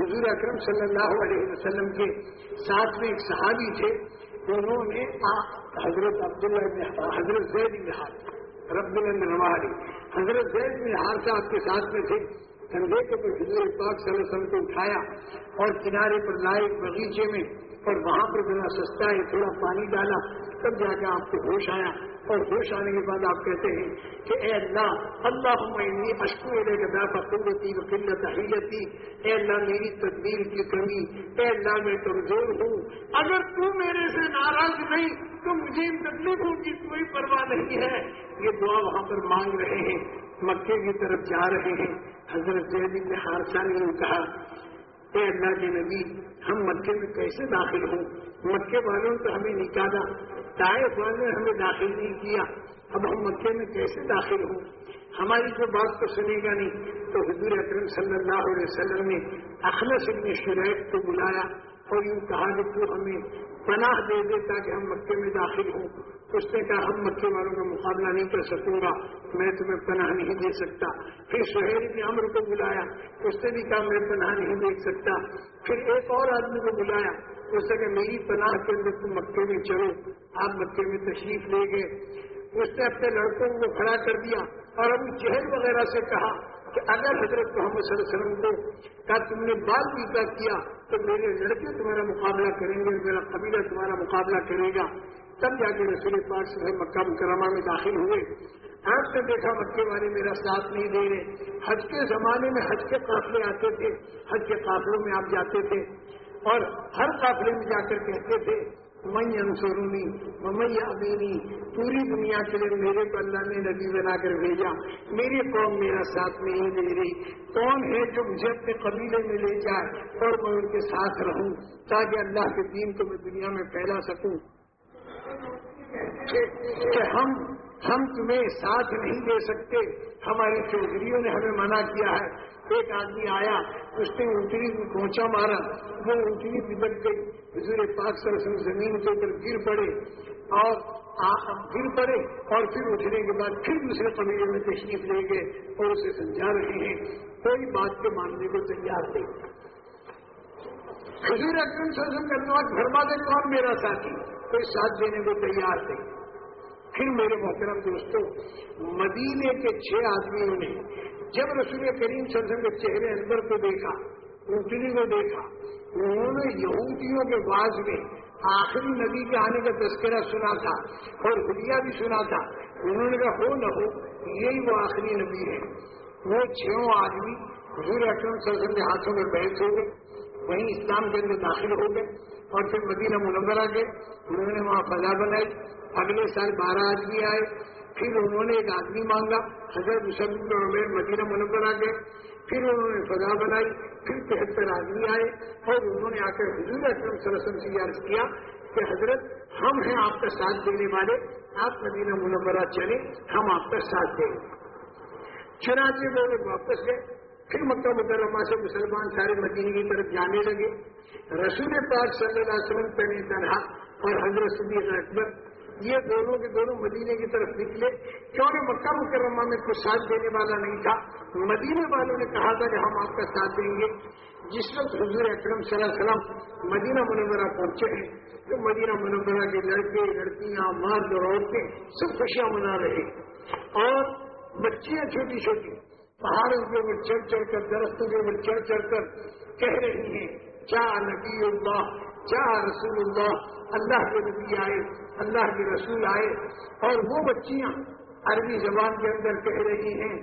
S2: حضور اکرم صلی اللہ علیہ وسلم کے ساتھ میں ایک صحابی تھے۔ انہوں نے حضرت عبداللہ حضرت زید حال رب الرواری حضرت زید بن ہار صاحب کے ساتھ میں تھے۔ کندھے کے اوپر حضور پاک صلی اللہ علیہ وسلم کو اٹھایا اور کنارے پر لائے بغیچے میں اور وہاں پر بنا سستا ہے تھوڑا پانی ڈالا۔ تب جا کے آپ کو ہوش آیا۔ اور ہوش آنے کے بعد آپ کہتے ہیں کہ اے اللہ اللہ میں اشکو علیہ کا قوتی و قلت حیلتی اے اللہ میری تدبیر کی کمی، اے اللہ میں کمزور ہوں، اگر تو میرے سے ناراض نہیں، تو مجھے ان تکلیفوں کی کوئی پرواہ نہیں ہے۔ یہ دعا وہاں پر مانگ رہے ہیں، مکے کی طرف جا رہے ہیں۔ حضرت جیدی نے حادثہ نے کہا، اے اللہ کے نبی، ہم مکے میں کیسے داخل ہوں؟ مکے والوں نے تو ہمیں نکالا طائف والوں نے ہمیں داخل نہیں کیا، اب ہم مکے میں کیسے داخل ہوں؟ ہماری جو بات تو سنے گا نہیں۔ تو حضور اکرم صلی اللہ علیہ وسلم نے اخلص ابن شریف کو بلایا اور یوں کہا کہ تو ہمیں پناہ دے دے تاکہ ہم مکے میں داخل ہوں۔ اس نے کہا، ہم مکے والوں کا مقابلہ نہیں کر سکوں گا، میں تمہیں پناہ نہیں دے سکتا۔ پھر سہیل نے امر کو بلایا، اس نے بھی کہا، میں پناہ نہیں دے سکتا۔ پھر ایک اور آدمی کو بلایا، اس نے کہا، میری پناہ کے اندر تم مکے میں چلو۔ آپ مکے میں تشریف لے گئے۔ اس نے اپنے لڑکوں کو کھڑا کر دیا اور ابھی چہل وغیرہ سے کہا کہ اگر حضرت محمد صلی اللہ علیہ وسلم کو کہا تم نے بال پیتا کیا تو میرے لڑکے تمہارا مقابلہ کریں گے، میرا قبیلہ تمہارا مقابلہ کرے گا۔ تب جا کے رسول پاک سے مکہ مکرمہ میں داخل ہوئے۔ آپ نے دیکھا مکے والے میرا ساتھ نہیں دے رہے۔ حج کے زمانے میں حج کے قافلے آتے تھے، حج کے قافلوں میں آپ جاتے تھے اور ہر قافلے میں جا کر کہتے تھے میں انسرونی ممئی امینی پوری دنیا کے لیے میرے کو اللہ نے نبی بنا کر بھیجا۔ میری قوم میرا ساتھ نہیں دے رہی۔ کون ہے جو مجھے اپنے قبیلے میں لے جائے اور میں ان کے ساتھ رہوں تاکہ اللہ کے دین کو میں دنیا میں پھیلا سکوں؟ کہ ہم ہم تمہیں ساتھ نہیں دے سکتے۔ ہمارے چودھریوں نے ہمیں منع کیا ہے۔ ایک آدمی آیا، اس نے اونٹنی کو پہنچا مارا، وہ اونٹنی بگڑ گئی۔ حضور پاک سر زمین کے اوپر گر پڑے اور پھر پڑے اور پھر اٹھنے کے بعد پھر دوسرے قبیلے میں تشریف لیں گے اور اسے سمجھا رہے ہیں۔ کوئی بات کے ماننے کو تیار نہیں۔ حضور اکرم سرسم کرنے بعد گھر والے کون میرا ساتھی؟ کوئی ساتھ دینے کو تیار نہیں۔ پھر میرے محترم دوستوں مدینے کے چھ آدمیوں نے جب رسول کریم سرسم کے چہرے اندر کو دیکھا، اونٹنی کو دیکھا، انہوں نے یہودیوں کے بعد میں آخری نبی کے آنے کا تذکرہ سنا تھا اور ہدیہ بھی سنا تھا۔ انہوں نے کہا، ہو نہ ہو، یہی وہ آخری نبی ہے۔ وہ چھ آدمی حضور اکرم سرسم کے ہاتھوں میں بیٹھ ہو گئے، وہیں اسلام کے اندر داخل ہو گئے اور پھر مدینہ منورہ گئے۔ انہوں نے وہاں فضا بنائی۔ اگلے سال بارہ آدمی آئے۔ پھر انہوں نے ایک آدمی مانگا، حضرت مسلم عمیر مدینہ منورہ گئے، پھر انہوں نے فضا بنائی، پھر تہتر آدمی آئے اور انہوں نے آ کر حضور اکرم صلی اللہ علیہ وسلم سے عرض کیا کہ حضرت، ہم ہیں آپ کا ساتھ دینے والے، آپ مدینہ منورہ چلیں، ہم آپ کا ساتھ دیں چنانچہ وہ لوگ واپس گئے، پھر مکہ مکرمہ سے مسلمان سارے مدینے کی طرف جانے لگے۔ رسول پاک صلی اللہ علیہ وسلم پہلے تنہا اور حضرت صدیق اکبر یہ دونوں کے دونوں مدینے کی طرف نکلے۔ کیونکہ مکہ مکرمہ میں کوئی ساتھ دینے والا نہیں تھا۔ مدینے والوں نے کہا تھا کہ ہم آپ کا ساتھ دیں گے۔ جس وقت حضور اکرم صلی اللہ علیہ وسلم مدینہ منورہ پہنچے ہیں، تو مدینہ منورہ کے لڑکے، لڑکیاں مرد اور عورتیں سب خوشیاں منا رہے اور بچیاں چھوٹی چھوٹی، پہاڑوں کے اوپر چڑھ چڑھ کر، درختوں کے اوپر چڑھ چڑھ کر کہہ رہی ہیں کیا نبی اللہ کیا رسول اللہ اللہ کے نبی آئے، اللہ کے رسول آئے، اور وہ بچیاں عربی زبان کے اندر کہہ رہی ہیں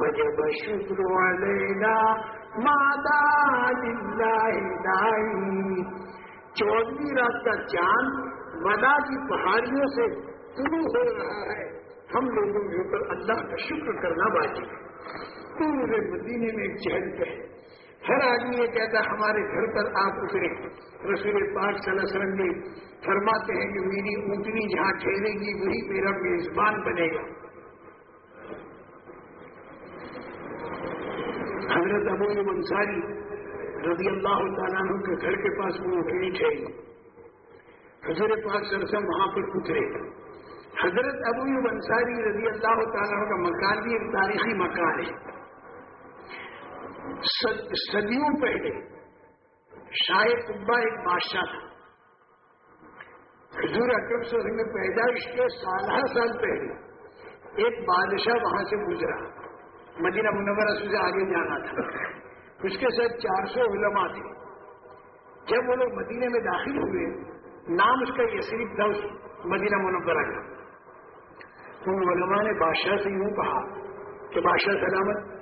S2: وجب شکر علینا مادا چودہویں رات کا چاند ودا کی پہاڑیوں سے شروع ہو رہا ہے۔ ہم لوگوں کے اوپر اللہ کا شکر کرنا باقی ہے۔ پورے مدینے میں ایک چہل ہے ہر آدمی یہ کہتا ہے، ہمارے گھر پر آپ اترے۔ رسول پاک صلی اللہ علیہ وسلم نے فرماتے ہیں کہ میری اونٹنی جہاں ٹھہرے گی، وہی میرا میزبان بنے گا۔ حضرت ابو منصاری رضی اللہ تعالیٰ عنہ کے گھر کے پاس وہ اونٹنی ٹھہری حضرت پاک صلی اللہ علیہ وسلم وہاں پر اترے۔ حضرت ابو انصاری رضی اللہ تعالیٰ کا مکان بھی ایک تاریخی مکان ہے۔ صدیوں پہلے شاہ طبا ایک بادشاہ تھا۔ حضور اکرم سے میں پیدائش کے سالہ سال پہلے ایک بادشاہ وہاں سے گزرا۔ مدینہ منورہ سے آگے جانا تھا۔ اس کے ساتھ چار سو علماء تھے۔ جب وہ لوگ مدینے میں داخل ہوئے، نام اس کا یسریف تھا اس مدینہ منورہ کا۔ ان علماء نے بادشاہ سے یوں کہا کہ بادشاہ سلامت،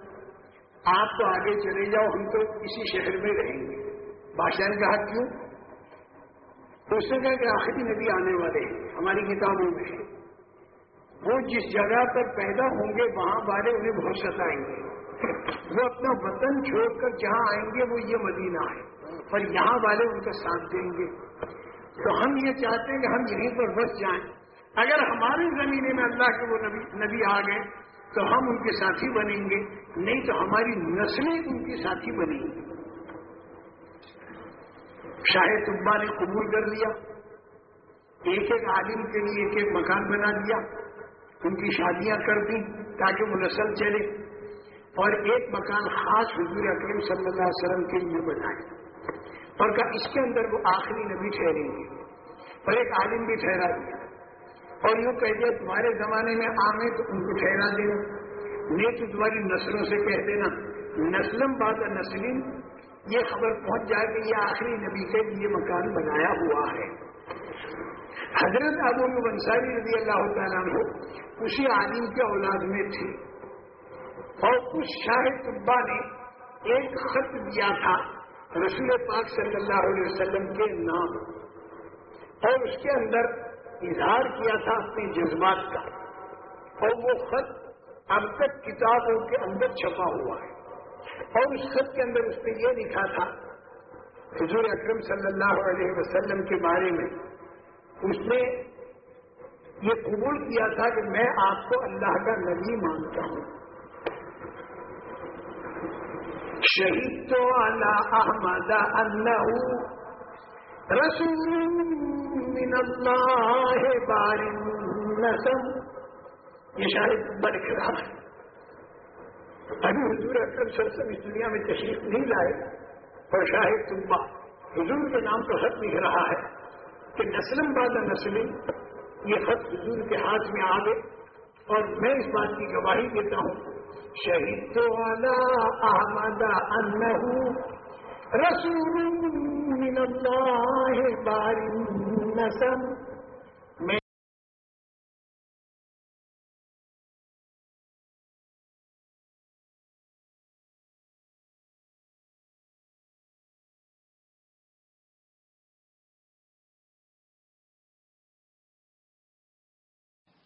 S2: آپ تو آگے چلے جاؤ، ہم تو اسی شہر میں رہیں گے۔ بادشاہ نے کہا، کیوں؟ تو اس نے کہا کہ آخری نبی آنے والے ہیں، ہماری کتابوں میں وہ جس جگہ پر پیدا ہوں گے، وہاں والے انہیں بہت ستائیں گے۔ وہ اپنا وطن چھوڑ کر جہاں آئیں گے، وہ یہ مدینہ ہے۔ اور یہاں والے ان کا ساتھ دیں گے۔ تو ہم یہ چاہتے ہیں کہ ہم یہیں پر بس جائیں۔ اگر ہماری زمین میں اللہ کے وہ نبی نبی آ گئے تو ہم ان کے ساتھی بنیں گے، نہیں تو ہماری نسلیں ان کے ساتھی بنیں گی۔ شاہ طبا نے قبول کر لیا، ایک ایک عالم کے لیے ایک ایک مکان بنا دیا، ان کی شادیاں کر دی تاکہ وہ نسل چلے اور ایک مکان خاص حضور اکرم صلی اللہ علیہ وسلم کے لیے بنائے۔ اور کہا، اس کے اندر وہ آخری نبی ٹھہریں گے، اور ایک عالم بھی ٹھہرا دیا اور یوں کہہ دیا، تمہارے زمانے میں عام ہے تو ان کو ٹھہرا دینا نہیں تو تمہاری نسلوں سے کہہ دینا نسلم بات نسلم یہ خبر پہنچ جائے کہ یہ آخری نبی کے لیے مکان بنایا ہوا ہے. حضرت ابو بنساری رضی اللہ تعالیٰ ہو اسی عالم کے اولاد میں تھے. اور اس شاہ طبا نے ایک خط دیا تھا رسول پاک صلی اللہ علیہ وسلم کے نام. اور اس کے اندر اظہار کیا تھا اپنے جذبات کا اور وہ خط اب تک کتابوں کے اندر چھپا ہوا ہے اور اس خط کے اندر اس نے یہ لکھا تھا، حضور اکرم صلی اللہ علیہ وسلم کے بارے میں، اس نے یہ قبول کیا تھا کہ میں آپ کو اللہ کا نبی مانتا ہوں۔ شہید تو اللہ احمد رسول من اللہ بار نسم یہ شاید بڑھ رہا ہے۔ ابھی حضور اکرم صلی اللہ علیہ وسلم اس دنیا میں تشریف نہیں لائے اور شاہد تمبا حضور کے نام تو خط لکھ رہا ہے کہ نسلم بعد نسلم یہ خط حضور کے ہاتھ میں آ گئے۔ اور میں اس بات کی گواہی دیتا ہوں، شہید تو احمد رسول من اللہ باری نسم میں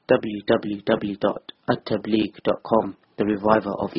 S1: www.attableek.com The Reviver of